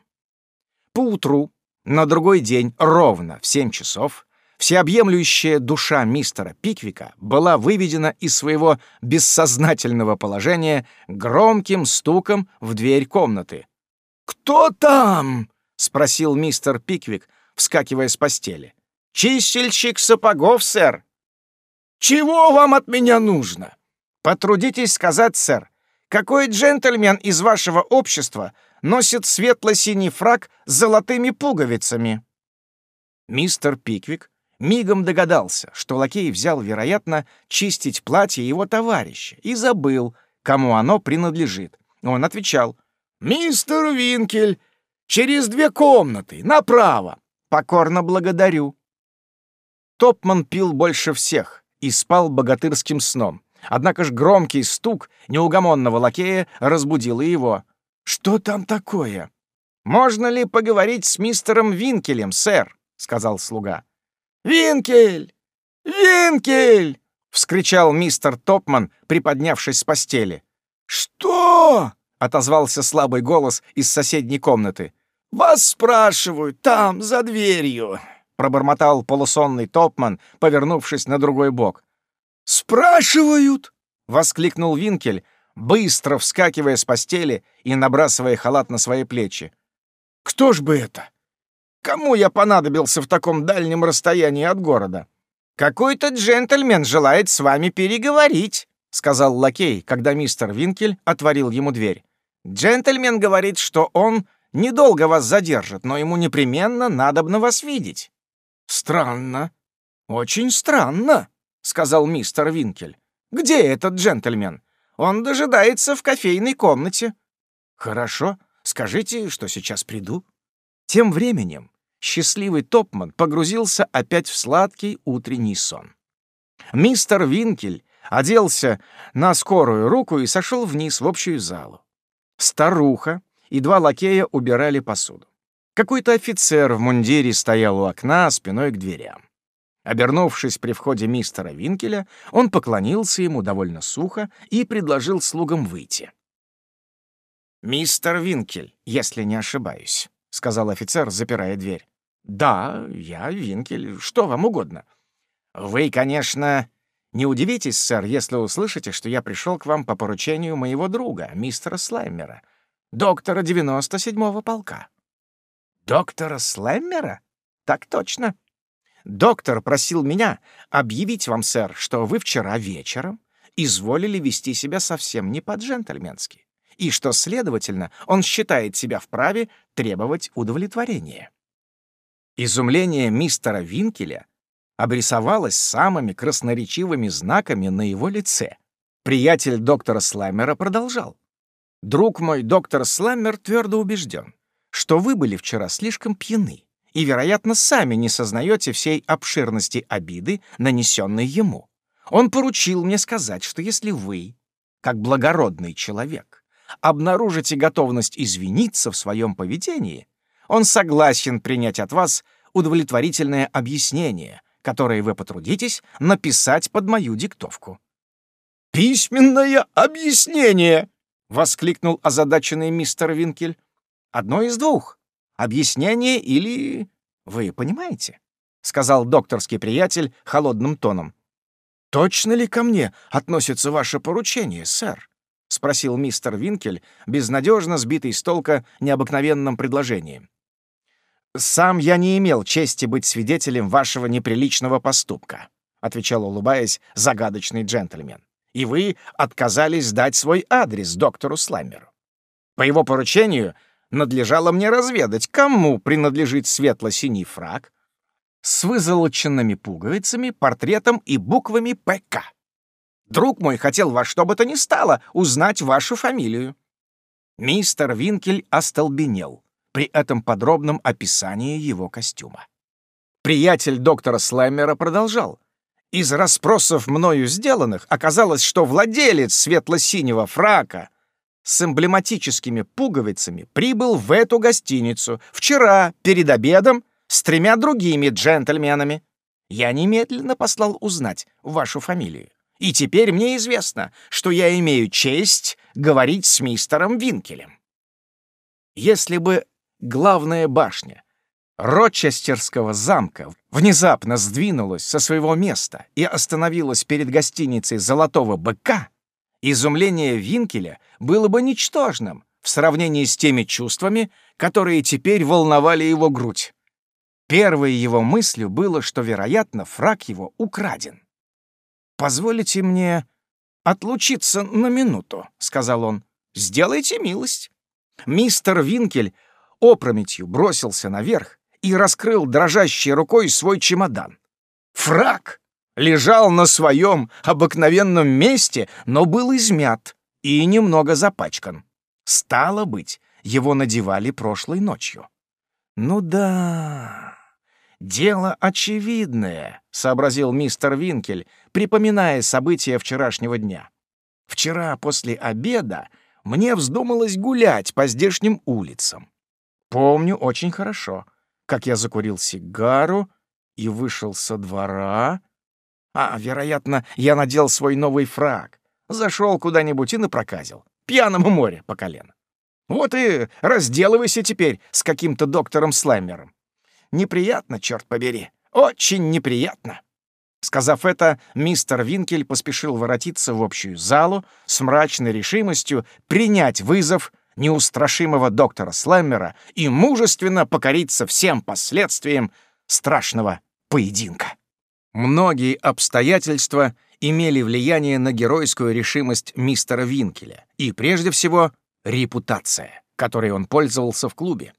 Поутру, на другой день, ровно в семь часов, всеобъемлющая душа мистера Пиквика была выведена из своего бессознательного положения громким стуком в дверь комнаты. «Кто там?» — спросил мистер Пиквик, вскакивая с постели. «Чистильщик сапогов, сэр». «Чего вам от меня нужно?» «Потрудитесь сказать, сэр, какой джентльмен из вашего общества носит светло-синий фраг с золотыми пуговицами?» Мистер Пиквик мигом догадался, что лакей взял, вероятно, чистить платье его товарища и забыл, кому оно принадлежит. Он отвечал, «Мистер Винкель, через две комнаты, направо. Покорно благодарю». Топман пил больше всех и спал богатырским сном. Однако ж громкий стук неугомонного лакея разбудил его. «Что там такое?» «Можно ли поговорить с мистером Винкелем, сэр?» — сказал слуга. «Винкель! Винкель!» — вскричал мистер Топман, приподнявшись с постели. «Что?» — отозвался слабый голос из соседней комнаты. «Вас спрашивают там, за дверью», — пробормотал полусонный Топман, повернувшись на другой бок. «Спрашивают!» — воскликнул Винкель, быстро вскакивая с постели и набрасывая халат на свои плечи. «Кто ж бы это? Кому я понадобился в таком дальнем расстоянии от города?» «Какой-то джентльмен желает с вами переговорить», — сказал лакей, когда мистер Винкель отворил ему дверь. «Джентльмен говорит, что он недолго вас задержит, но ему непременно надобно вас видеть». «Странно, очень странно», — сказал мистер Винкель. «Где этот джентльмен? Он дожидается в кофейной комнате». «Хорошо, скажите, что сейчас приду». Тем временем счастливый Топман погрузился опять в сладкий утренний сон. Мистер Винкель оделся на скорую руку и сошел вниз в общую залу. Старуха и два лакея убирали посуду. Какой-то офицер в мундире стоял у окна спиной к дверям. Обернувшись при входе мистера Винкеля, он поклонился ему довольно сухо и предложил слугам выйти. «Мистер Винкель, если не ошибаюсь», — сказал офицер, запирая дверь. «Да, я Винкель. Что вам угодно?» «Вы, конечно, не удивитесь, сэр, если услышите, что я пришел к вам по поручению моего друга, мистера Слаймера, доктора 97-го полка». «Доктора Слаймера? Так точно. Доктор просил меня объявить вам, сэр, что вы вчера вечером изволили вести себя совсем не по-джентльменски, и что, следовательно, он считает себя вправе требовать удовлетворения. Изумление мистера Винкеля обрисовалось самыми красноречивыми знаками на его лице. Приятель доктора Сламмера продолжал. «Друг мой, доктор Сламмер, твердо убежден, что вы были вчера слишком пьяны и, вероятно, сами не сознаете всей обширности обиды, нанесенной ему. Он поручил мне сказать, что если вы, как благородный человек, обнаружите готовность извиниться в своем поведении, он согласен принять от вас удовлетворительное объяснение, которое вы потрудитесь написать под мою диктовку. «Письменное объяснение!» — воскликнул озадаченный мистер Винкель. «Одно из двух. Объяснение или... Вы понимаете?» — сказал докторский приятель холодным тоном. «Точно ли ко мне относится ваше поручение, сэр?» — спросил мистер Винкель, безнадежно сбитый с толка необыкновенным предложением. «Сам я не имел чести быть свидетелем вашего неприличного поступка», — отвечал, улыбаясь, загадочный джентльмен. «И вы отказались дать свой адрес доктору Сламмеру. По его поручению надлежало мне разведать, кому принадлежит светло-синий фраг с вызолоченными пуговицами, портретом и буквами ПК. Друг мой хотел во что бы то ни стало узнать вашу фамилию». Мистер Винкель остолбенел при этом подробном описании его костюма. Приятель доктора Слаймера продолжал. Из расспросов мною сделанных оказалось, что владелец светло-синего фрака с эмблематическими пуговицами прибыл в эту гостиницу вчера перед обедом с тремя другими джентльменами. Я немедленно послал узнать вашу фамилию. И теперь мне известно, что я имею честь говорить с мистером Винкелем. Если бы главная башня Рочестерского замка внезапно сдвинулась со своего места и остановилась перед гостиницей «Золотого быка», изумление Винкеля было бы ничтожным в сравнении с теми чувствами, которые теперь волновали его грудь. Первой его мыслью было, что, вероятно, фраг его украден. «Позволите мне отлучиться на минуту», — сказал он. «Сделайте милость». Мистер Винкель опрометью бросился наверх и раскрыл дрожащей рукой свой чемодан. Фрак лежал на своем обыкновенном месте, но был измят и немного запачкан. Стало быть, его надевали прошлой ночью. «Ну да, дело очевидное», — сообразил мистер Винкель, припоминая события вчерашнего дня. «Вчера после обеда мне вздумалось гулять по здешним улицам. Помню очень хорошо, как я закурил сигару и вышел со двора. А, вероятно, я надел свой новый фраг, зашел куда-нибудь и напроказил. Пьяному море по колено. Вот и разделывайся теперь с каким-то доктором Слаймером. Неприятно, черт побери, очень неприятно». Сказав это, мистер Винкель поспешил воротиться в общую залу с мрачной решимостью принять вызов неустрашимого доктора Слаймера и мужественно покориться всем последствиям страшного поединка. Многие обстоятельства имели влияние на геройскую решимость мистера Винкеля, и прежде всего репутация, которой он пользовался в клубе.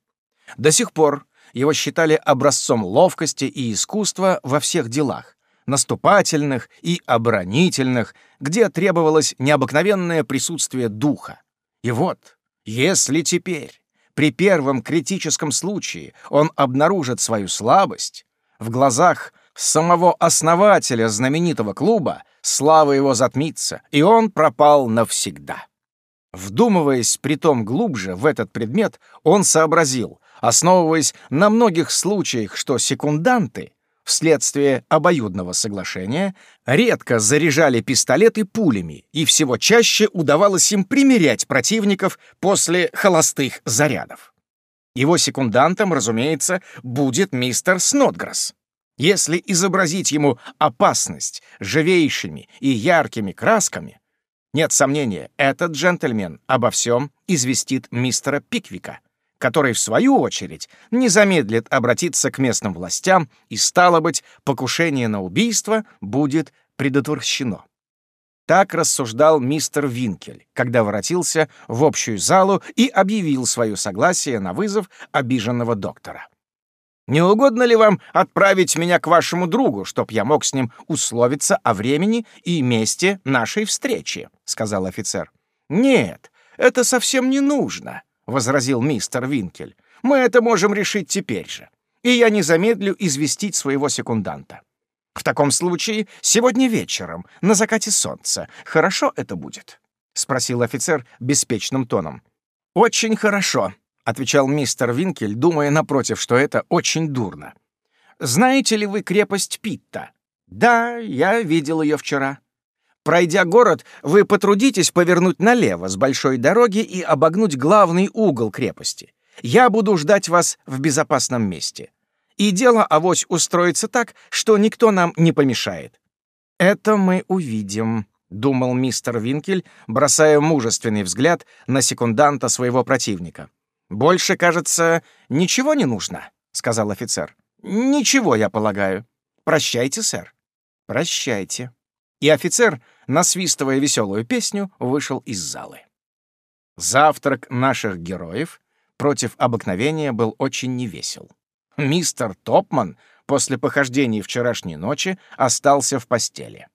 До сих пор его считали образцом ловкости и искусства во всех делах, наступательных и оборонительных, где требовалось необыкновенное присутствие духа. И вот, если теперь, при первом критическом случае, он обнаружит свою слабость, в глазах самого основателя знаменитого клуба слава его затмится, и он пропал навсегда. Вдумываясь притом глубже в этот предмет, он сообразил, основываясь на многих случаях, что секунданты, вследствие обоюдного соглашения, редко заряжали пистолеты пулями, и всего чаще удавалось им примерять противников после холостых зарядов. Его секундантом, разумеется, будет мистер Снотгресс. Если изобразить ему опасность живейшими и яркими красками, нет сомнения, этот джентльмен обо всем известит мистера Пиквика, который, в свою очередь, не замедлит обратиться к местным властям, и, стало быть, покушение на убийство будет предотвращено. Так рассуждал мистер Винкель, когда воротился в общую залу и объявил свое согласие на вызов обиженного доктора. Не угодно ли вам отправить меня к вашему другу, чтоб я мог с ним условиться о времени и месте нашей встречи?» — сказал офицер. «Нет, это совсем не нужно», — возразил мистер Винкель. «Мы это можем решить теперь же, и я не замедлю известить своего секунданта. В таком случае сегодня вечером, на закате солнца, хорошо это будет?» — спросил офицер беспечным тоном. «Очень хорошо», — отвечал мистер Винкель, думая напротив, что это очень дурно. «Знаете ли вы крепость Питта?» «Да, я видел ее вчера». Пройдя город, вы потрудитесь повернуть налево с большой дороги и обогнуть главный угол крепости. Я буду ждать вас в безопасном месте. И дело авось устроится так, что никто нам не помешает. Это мы увидим, — думал мистер Винкель, бросая мужественный взгляд на секунданта своего противника. «Больше, кажется, ничего не нужно», — сказал офицер. «Ничего, я полагаю. Прощайте, сэр». «Прощайте». И офицер, насвистывая веселую песню, вышел из залы. Завтрак наших героев против обыкновения был очень невесел. Мистер Топман после похождений вчерашней ночи остался в постели.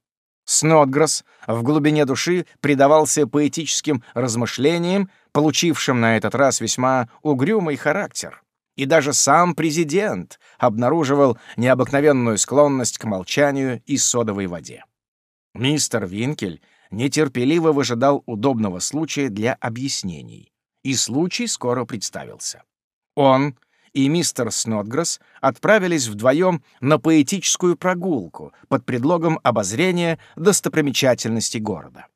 Снотгресс в глубине души предавался поэтическим размышлениям, получившим на этот раз весьма угрюмый характер. И даже сам президент обнаруживал необыкновенную склонность к молчанию и содовой воде. Мистер Винкель нетерпеливо выжидал удобного случая для объяснений, и случай скоро представился. Он и мистер Снотгресс отправились вдвоем на поэтическую прогулку под предлогом обозрения достопримечательностей города.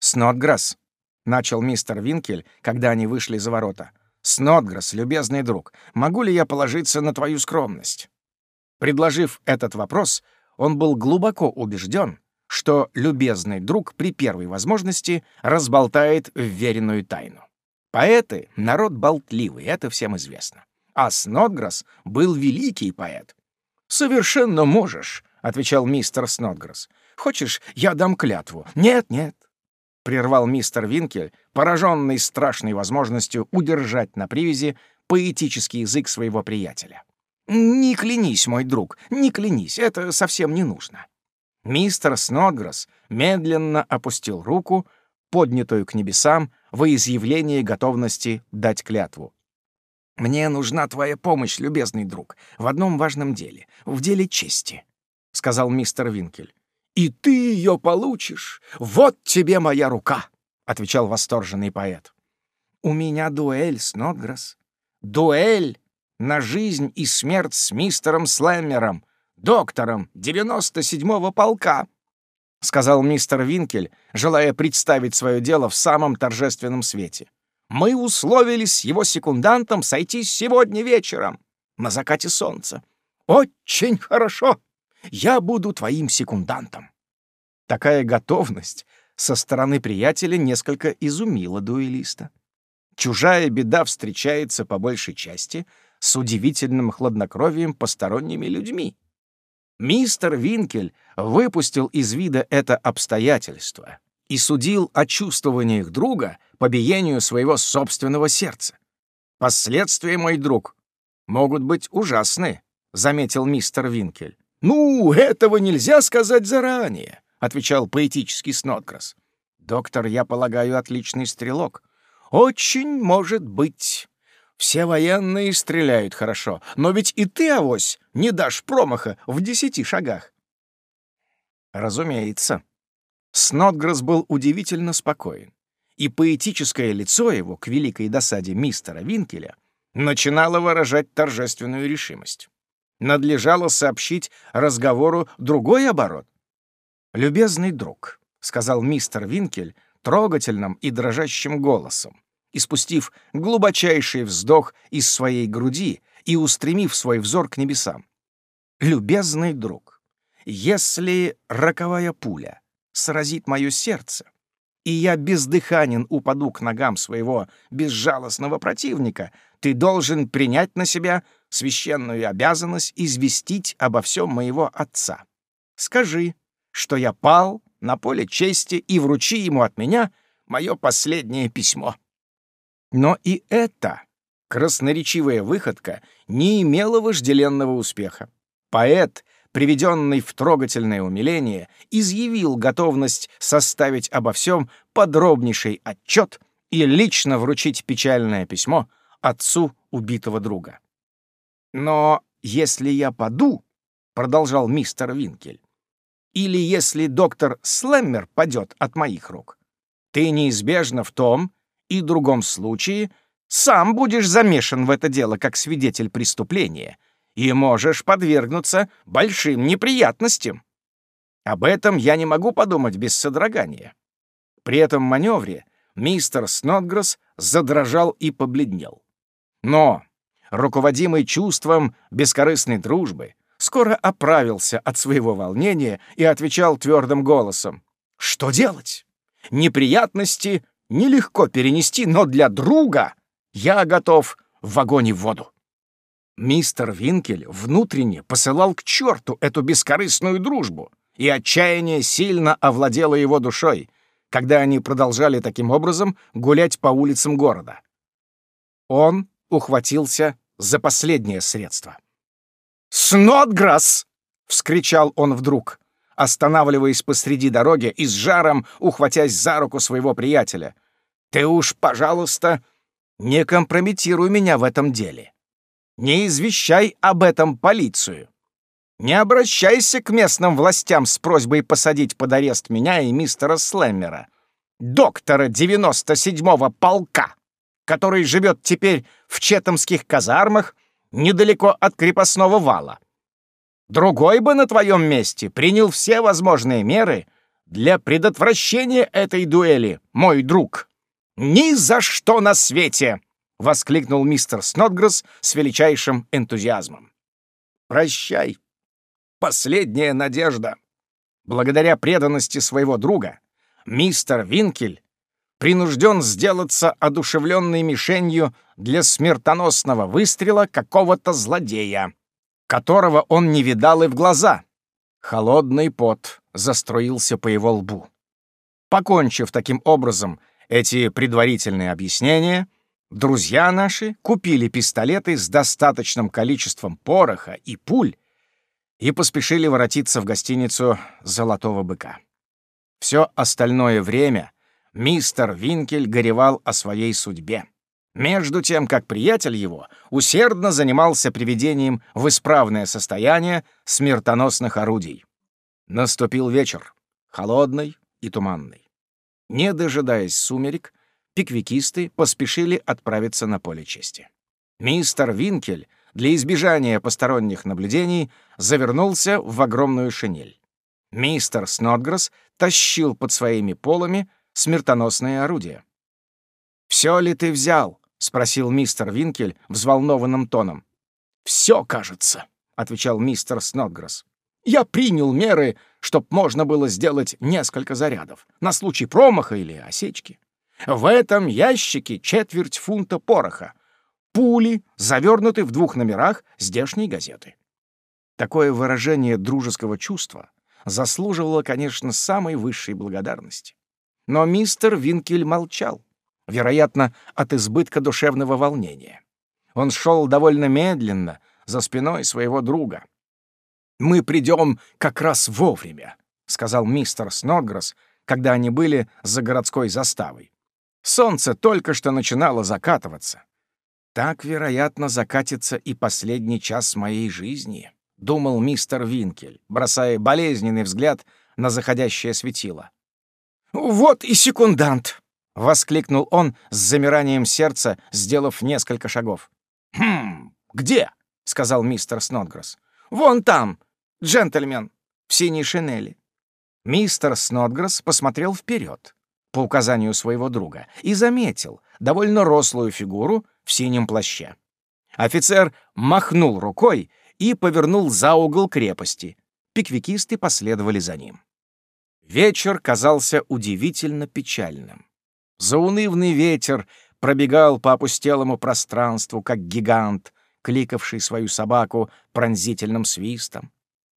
«Снотгресс», — начал мистер Винкель, когда они вышли за ворота, «Снотгресс, любезный друг, могу ли я положиться на твою скромность?» Предложив этот вопрос, он был глубоко убежден, что любезный друг при первой возможности разболтает вверенную тайну. Поэты — народ болтливый, это всем известно. А Снотгресс был великий поэт. «Совершенно можешь», — отвечал мистер Снотгресс. Хочешь, я дам клятву? Нет, нет. Прервал мистер Винкель, пораженный страшной возможностью удержать на привязи поэтический язык своего приятеля. «Не клянись, мой друг, не клянись, это совсем не нужно». Мистер Снодгресс медленно опустил руку, поднятую к небесам, во изъявление готовности дать клятву. «Мне нужна твоя помощь, любезный друг, в одном важном деле, в деле чести», — сказал мистер Винкель. «И ты ее получишь! Вот тебе моя рука!» — отвечал восторженный поэт. «У меня дуэль, Снодгресс. Дуэль на жизнь и смерть с мистером Слэммером, доктором 97-го полка», — сказал мистер Винкель, желая представить свое дело в самом торжественном свете. «Мы условились с его секундантом сойтись сегодня вечером, на закате солнца. Очень хорошо. Я буду твоим секундантом». Такая готовность со стороны приятеля несколько изумила дуэлиста. Чужая беда встречается по большей части с удивительным хладнокровием посторонними людьми. Мистер Винкель выпустил из вида это обстоятельство и судил о чувствованиях друга по биению своего собственного сердца. «Последствия, мой друг, могут быть ужасны», — заметил мистер Винкель. «Ну, этого нельзя сказать заранее», — отвечал поэтический Снотгресс. «Доктор, я полагаю, отличный стрелок». «Очень может быть. Все военные стреляют хорошо, но ведь и ты, авось, не дашь промаха в десяти шагах. Разумеется. Снотгресс был удивительно спокоен, и поэтическое лицо его, к великой досаде мистера Винкеля, начинало выражать торжественную решимость. Надлежало сообщить разговору другой оборот. «Любезный друг», — сказал мистер Винкель трогательным и дрожащим голосом, испустив глубочайший вздох из своей груди и устремив свой взор к небесам. «Любезный друг, если роковая пуля сразит мое сердце, и я бездыханен упаду к ногам своего безжалостного противника, ты должен принять на себя священную обязанность известить обо всем моего отца. Скажи, что я пал на поле чести и вручи ему от меня мое последнее письмо». Но и эта красноречивая выходка не имела вожделенного успеха. Поэт, приведенный в трогательное умиление, изъявил готовность составить обо всем подробнейший отчет и лично вручить печальное письмо отцу убитого друга. «Но если я паду», — продолжал мистер Винкель, «или если доктор Слэммер падет от моих рук, ты неизбежно в том и другом случае сам будешь замешан в это дело как свидетель преступления и можешь подвергнуться большим неприятностям. Об этом я не могу подумать без содрогания. При этом маневре мистер Снотгресс задрожал и побледнел. Но, руководимый чувством бескорыстной дружбы, скоро оправился от своего волнения и отвечал твердым голосом. «Что делать? Неприятности нелегко перенести, но для друга я готов в огонь в воду. Мистер Винкель внутренне посылал к черту эту бескорыстную дружбу, и отчаяние сильно овладело его душой, когда они продолжали таким образом гулять по улицам города. Он ухватился за последнее средство. «Снотграсс!» — вскричал он вдруг останавливаясь посреди дороги и с жаром ухватясь за руку своего приятеля. «Ты уж, пожалуйста, не компрометируй меня в этом деле. Не извещай об этом полицию. Не обращайся к местным властям с просьбой посадить под арест меня и мистера Слэммера, доктора 97-го полка, который живет теперь в четомских казармах недалеко от крепостного вала. Другой бы на твоем месте принял все возможные меры для предотвращения этой дуэли, мой друг. Ни за что на свете!» — воскликнул мистер Снотгресс с величайшим энтузиазмом. «Прощай. Последняя надежда. Благодаря преданности своего друга, мистер Винкель принужден сделаться одушевленной мишенью для смертоносного выстрела какого-то злодея, которого он не видал и в глаза. Холодный пот заструился по его лбу. Покончив таким образом эти предварительные объяснения, друзья наши купили пистолеты с достаточным количеством пороха и пуль и поспешили воротиться в гостиницу «Золотого быка». Все остальное время мистер Винкель горевал о своей судьбе. Между тем, как приятель его усердно занимался приведением в исправное состояние смертоносных орудий. Наступил вечер, холодный и туманный. Не дожидаясь сумерек, пиквикисты поспешили отправиться на поле чести. Мистер Винкель для избежания посторонних наблюдений завернулся в огромную шинель. Мистер Снотгресс тащил под своими полами смертоносное орудие. «Все ли ты взял?» — спросил мистер Винкель взволнованным тоном. «Все, кажется», — отвечал мистер Снотгресс. «Я принял меры, чтоб можно было сделать несколько зарядов на случай промаха или осечки. В этом ящике четверть фунта пороха, пули завернуты в двух номерах здешней газеты». Такое выражение дружеского чувства заслуживало, конечно, самой высшей благодарности. Но мистер Винкель молчал вероятно, от избытка душевного волнения. Он шел довольно медленно, за спиной своего друга. «Мы придем как раз вовремя», — сказал мистер Снодгресс, когда они были за городской заставой. Солнце только что начинало закатываться. «Так, вероятно, закатится и последний час моей жизни», — думал мистер Винкель, бросая болезненный взгляд на заходящее светило. «Вот и секундант», — воскликнул он с замиранием сердца, сделав несколько шагов. «Хм, где?» — сказал мистер Снотгресс. «Вон там, джентльмен, в синей шинели». Мистер Снотгресс посмотрел вперед по указанию своего друга и заметил довольно рослую фигуру в синем плаще. Офицер махнул рукой и повернул за угол крепости. Пиквикисты последовали за ним. Вечер казался удивительно печальным. Заунывный ветер пробегал по опустелому пространству, как гигант, кликавший свою собаку пронзительным свистом.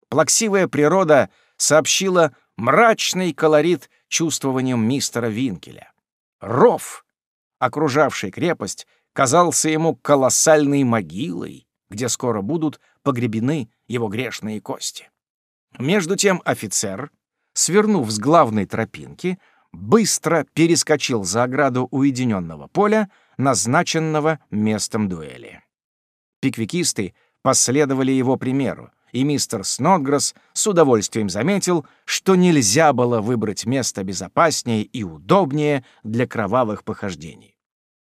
Плаксивая природа сообщила мрачный колорит чувствованием мистера Винкеля. Ров, окружавший крепость, казался ему колоссальной могилой, где скоро будут погребены его грешные кости. Между тем офицер, свернув с главной тропинки, быстро перескочил за ограду уединенного поля, назначенного местом дуэли. Пиквикисты последовали его примеру, и мистер Снотгресс с удовольствием заметил, что нельзя было выбрать место безопаснее и удобнее для кровавых похождений.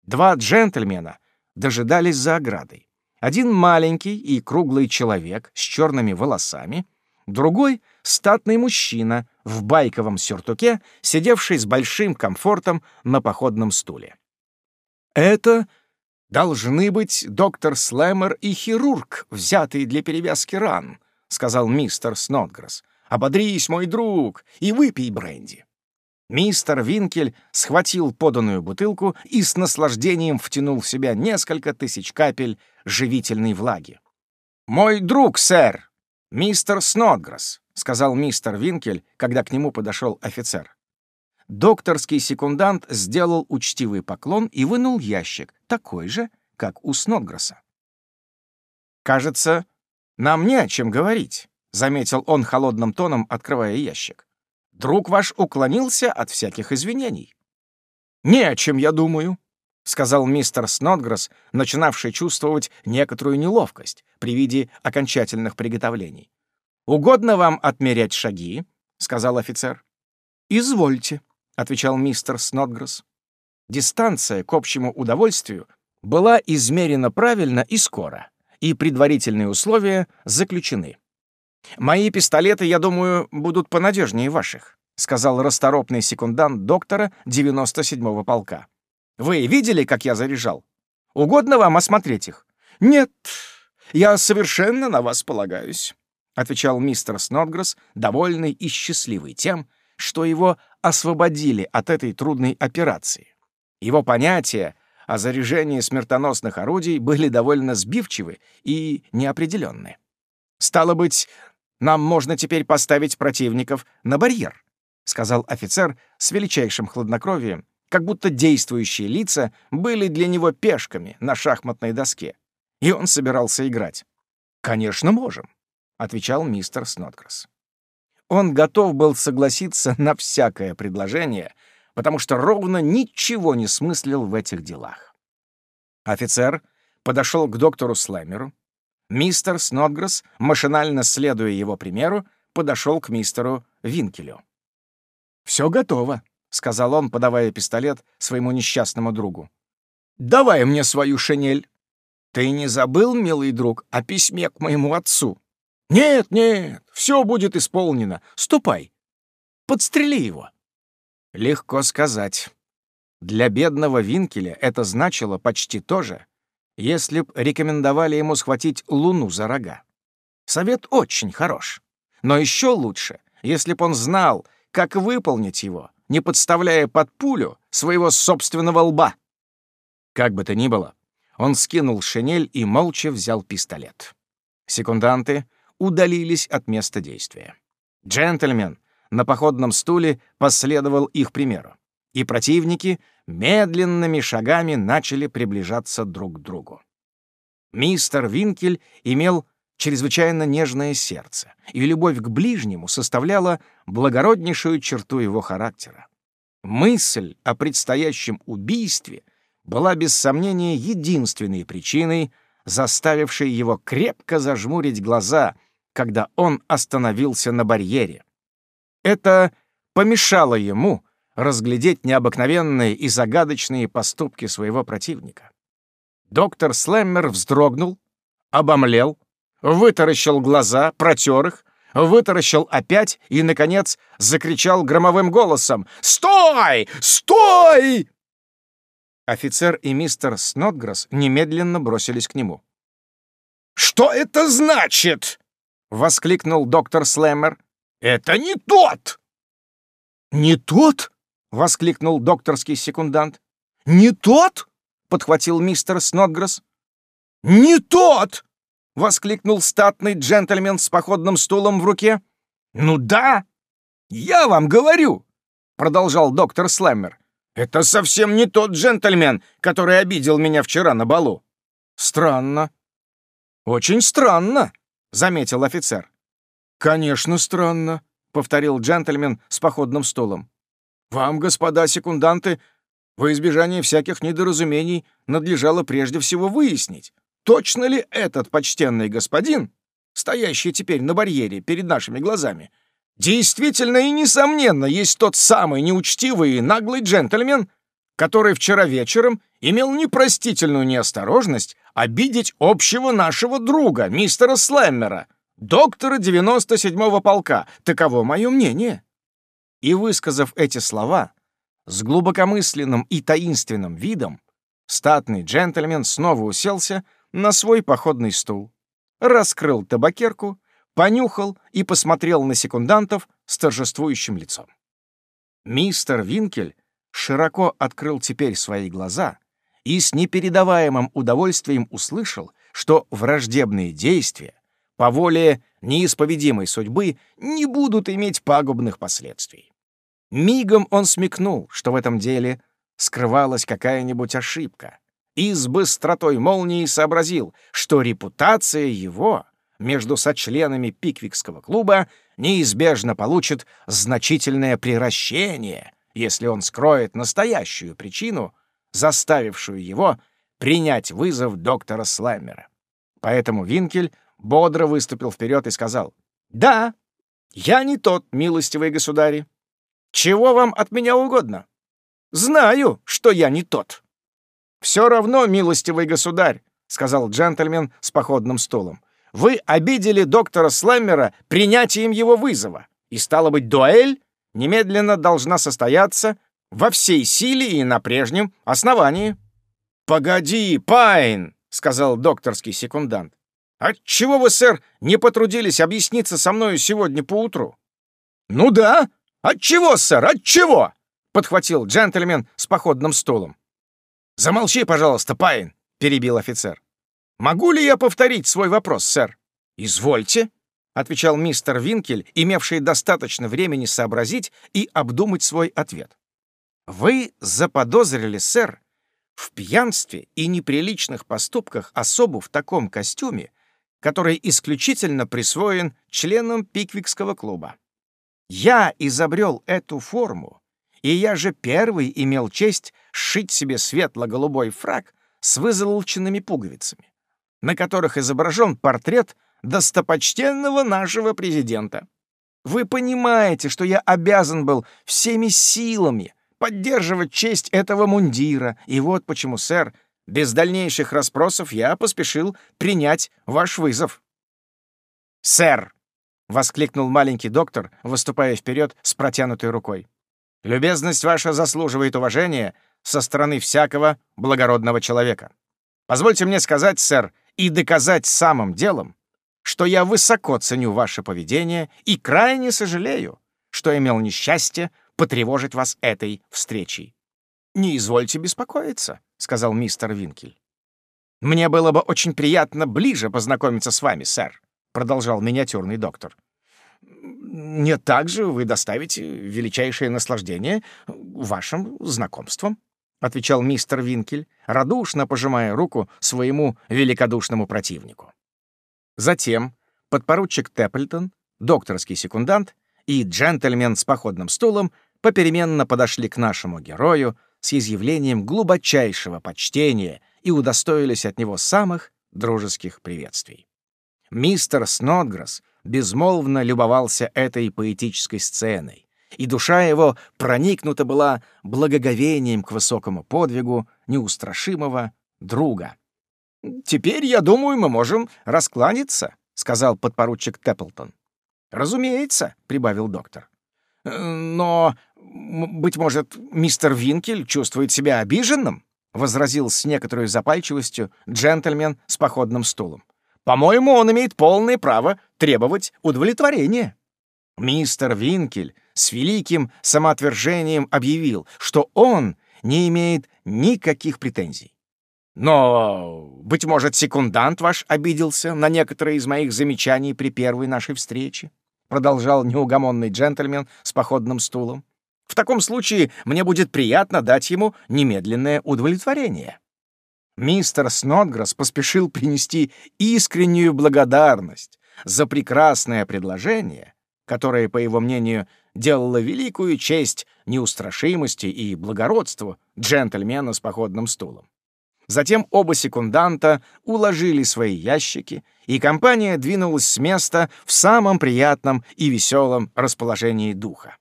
Два джентльмена дожидались за оградой. Один маленький и круглый человек с черными волосами, другой — статный мужчина в байковом сюртуке, сидевший с большим комфортом на походном стуле. «Это должны быть доктор Слэмер и хирург, взятые для перевязки ран», — сказал мистер Снотгресс. «Ободрись, мой друг, и выпей бренди». Мистер Винкель схватил поданную бутылку и с наслаждением втянул в себя несколько тысяч капель живительной влаги. «Мой друг, сэр, мистер Снотгресс», — сказал мистер Винкель, когда к нему подошел офицер. Докторский секундант сделал учтивый поклон и вынул ящик, такой же, как у Снотгресса. «Кажется, нам не о чем говорить», — заметил он холодным тоном, открывая ящик. «Друг ваш уклонился от всяких извинений». «Не о чем, я думаю», — сказал мистер Снотгресс, начинавший чувствовать некоторую неловкость при виде окончательных приготовлений. «Угодно вам отмерять шаги?» — сказал офицер. «Извольте», — отвечал мистер Снотгресс. Дистанция к общему удовольствию была измерена правильно и скоро, и предварительные условия заключены. «Мои пистолеты, я думаю, будут понадежнее ваших», — сказал расторопный секундант доктора 97-го полка. «Вы видели, как я заряжал? Угодно вам осмотреть их?» «Нет, я совершенно на вас полагаюсь». — отвечал мистер Снотгресс, довольный и счастливый тем, что его освободили от этой трудной операции. Его понятия о заряжении смертоносных орудий были довольно сбивчивы и неопределенны. «Стало быть, нам можно теперь поставить противников на барьер», — сказал офицер с величайшим хладнокровием, как будто действующие лица были для него пешками на шахматной доске, и он собирался играть. «Конечно, можем», — отвечал мистер Снотгресс. Он готов был согласиться на всякое предложение, потому что ровно ничего не смыслил в этих делах. Офицер подошел к доктору Слэмеру. Мистер Снотгресс, машинально следуя его примеру, подошел к мистеру Винкелю. «Все готово», — сказал он, подавая пистолет своему несчастному другу. «Давай мне свою шинель». «Ты не забыл, милый друг, о письме к моему отцу?» «Нет, нет, все будет исполнено. Ступай. Подстрели его». Легко сказать. Для бедного Винкеля это значило почти то же, если б рекомендовали ему схватить луну за рога. Совет очень хорош. Но еще лучше, если б он знал, как выполнить его, не подставляя под пулю своего собственного лба. Как бы то ни было, он скинул шинель и молча взял пистолет. Секунданты удалились от места действия. Джентльмен на походном стуле последовал их примеру, и противники медленными шагами начали приближаться друг к другу. Мистер Винкель имел чрезвычайно нежное сердце, и любовь к ближнему составляла благороднейшую черту его характера. Мысль о предстоящем убийстве была без сомнения единственной причиной, заставившей его крепко зажмурить глаза, когда он остановился на барьере. Это помешало ему разглядеть необыкновенные и загадочные поступки своего противника. Доктор Слэммер вздрогнул, обомлел, вытаращил глаза, протер их, вытаращил опять и, наконец, закричал громовым голосом «Стой! Стой!» Офицер и мистер Снотгресс немедленно бросились к нему. «Что это значит?» — воскликнул доктор Слэммер. «Это не тот!» «Не тот?» — воскликнул докторский секундант. «Не тот?» — подхватил мистер Снотгресс. «Не тот!» — воскликнул статный джентльмен с походным стулом в руке. «Ну да! Я вам говорю!» — продолжал доктор Слэммер. «Это совсем не тот джентльмен, который обидел меня вчера на балу». «Странно». «Очень странно», — заметил офицер. «Конечно, странно», — повторил джентльмен с походным стулом. «Вам, господа секунданты, во избежание всяких недоразумений надлежало прежде всего выяснить, точно ли этот почтенный господин, стоящий теперь на барьере перед нашими глазами, действительно и несомненно есть тот самый неучтивый и наглый джентльмен, который вчера вечером имел непростительную неосторожность обидеть общего нашего друга, мистера Слэммера, доктора 97-го полка. Таково мое мнение». И, высказав эти слова, с глубокомысленным и таинственным видом, статный джентльмен снова уселся на свой походный стул, раскрыл табакерку, понюхал и посмотрел на секундантов с торжествующим лицом. Мистер Винкель широко открыл теперь свои глаза и с непередаваемым удовольствием услышал, что враждебные действия по воле неисповедимой судьбы не будут иметь пагубных последствий. Мигом он смекнул, что в этом деле скрывалась какая-нибудь ошибка, и с быстротой молнии сообразил, что репутация его между сочленами Пиквикского клуба неизбежно получит значительное приращение, если он скроет настоящую причину, заставившую его принять вызов доктора Слаймера. Поэтому Винкель бодро выступил вперед и сказал, «Да, я не тот, милостивый государи. Чего вам от меня угодно? Знаю, что я не тот». «Все равно, милостивый государь», — сказал джентльмен с походным стулом, «вы обидели доктора Слэммера принятием его вызова, и, стало быть, дуэль немедленно должна состояться во всей силе и на прежнем основании». «Погоди, Пайн!» — сказал докторский секундант. «Отчего вы, сэр, не потрудились объясниться со мною сегодня поутру?» «Ну да! Отчего, сэр, отчего?» — подхватил джентльмен с походным стулом. «Замолчи, пожалуйста, Пайн», — перебил офицер. «Могу ли я повторить свой вопрос, сэр?» «Извольте», — отвечал мистер Винкель, имевший достаточно времени сообразить и обдумать свой ответ. «Вы заподозрили, сэр, в пьянстве и неприличных поступках особу в таком костюме, который исключительно присвоен членам Пиквикского клуба. Я изобрел эту форму, и я же первый имел честь сшить себе светло-голубой фраг с вызолоченными пуговицами, на которых изображен портрет достопочтенного нашего президента. Вы понимаете, что я обязан был всеми силами поддерживать честь этого мундира, и вот почему, сэр, без дальнейших расспросов я поспешил принять ваш вызов. «Сэр!» — воскликнул маленький доктор, выступая вперед с протянутой рукой. «Любезность ваша заслуживает уважения со стороны всякого благородного человека. Позвольте мне сказать, сэр, и доказать самым делом, что я высоко ценю ваше поведение и крайне сожалею, что имел несчастье потревожить вас этой встречей. «Не извольте беспокоиться», — сказал мистер Винкель. «Мне было бы очень приятно ближе познакомиться с вами, сэр», — продолжал миниатюрный доктор. «Не так же вы доставите величайшее наслаждение вашим знакомством», — отвечал мистер Винкель, радушно пожимая руку своему великодушному противнику. Затем подпоручик Тэпплтон, докторский секундант и джентльмен с походным стулом попеременно подошли к нашему герою с изъявлением глубочайшего почтения и удостоились от него самых дружеских приветствий. Мистер Снодгресс безмолвно любовался этой поэтической сценой, и душа его проникнута была благоговением к высокому подвигу неустрашимого друга. «Теперь, я думаю, мы можем раскланяться», — сказал подпоручик Тэпплтон. «Разумеется», — прибавил доктор. «Э, «Но быть может, мистер Винкель чувствует себя обиженным?» — возразил с некоторой запальчивостью джентльмен с походным стулом. «По-моему, он имеет полное право требовать удовлетворения». Мистер Винкель с великим самоотвержением объявил, что он не имеет никаких претензий. «Но, быть может, секундант ваш обиделся на некоторые из моих замечаний при первой нашей встрече?» Продолжал неугомонный джентльмен с походным стулом. В таком случае мне будет приятно дать ему немедленное удовлетворение». Мистер Снотгресс поспешил принести искреннюю благодарность за прекрасное предложение, которое, по его мнению, делало великую честь неустрашимости и благородству джентльмена с походным стулом. Затем оба секунданта уложили свои ящики, и компания двинулась с места в самом приятном и веселом расположении духа.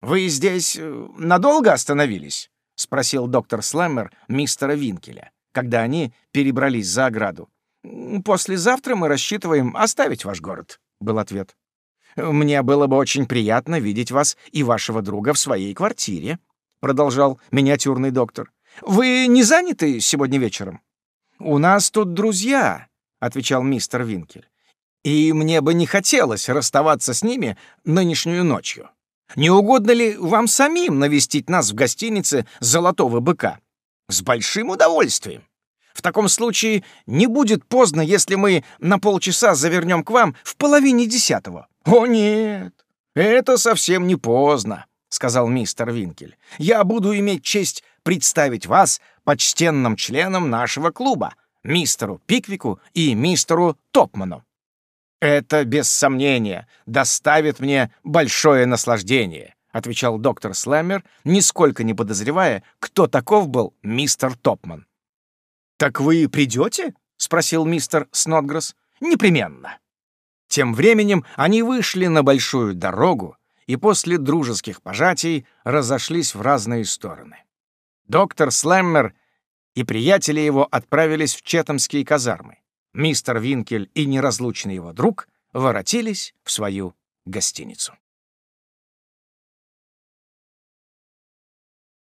«Вы здесь э, надолго остановились?» — спросил доктор Слэммер мистера Винкеля, когда они перебрались за ограду. «Послезавтра мы рассчитываем оставить ваш город», — был ответ. «Мне было бы очень приятно видеть вас и вашего друга в своей квартире», — продолжал миниатюрный доктор. «Вы не заняты сегодня вечером?» «У нас тут друзья», — отвечал мистер Винкель. «И мне бы не хотелось расставаться с ними нынешнюю ночью». Не угодно ли вам самим навестить нас в гостинице «Золотого быка»? С большим удовольствием. В таком случае не будет поздно, если мы на полчаса завернем к вам в половине десятого. О, нет, это совсем не поздно, сказал мистер Винкель. Я буду иметь честь представить вас почтенным членам нашего клуба, мистеру Пиквику и мистеру Топману. «Это, без сомнения, доставит мне большое наслаждение», — отвечал доктор Слэммер, нисколько не подозревая, кто таков был мистер Топман. «Так вы придете?» — спросил мистер Снотгресс. «Непременно». Тем временем они вышли на большую дорогу и после дружеских пожатий разошлись в разные стороны. Доктор Слэммер и приятели его отправились в Четомские казармы мистер Винкель и неразлучный его друг воротились в свою гостиницу.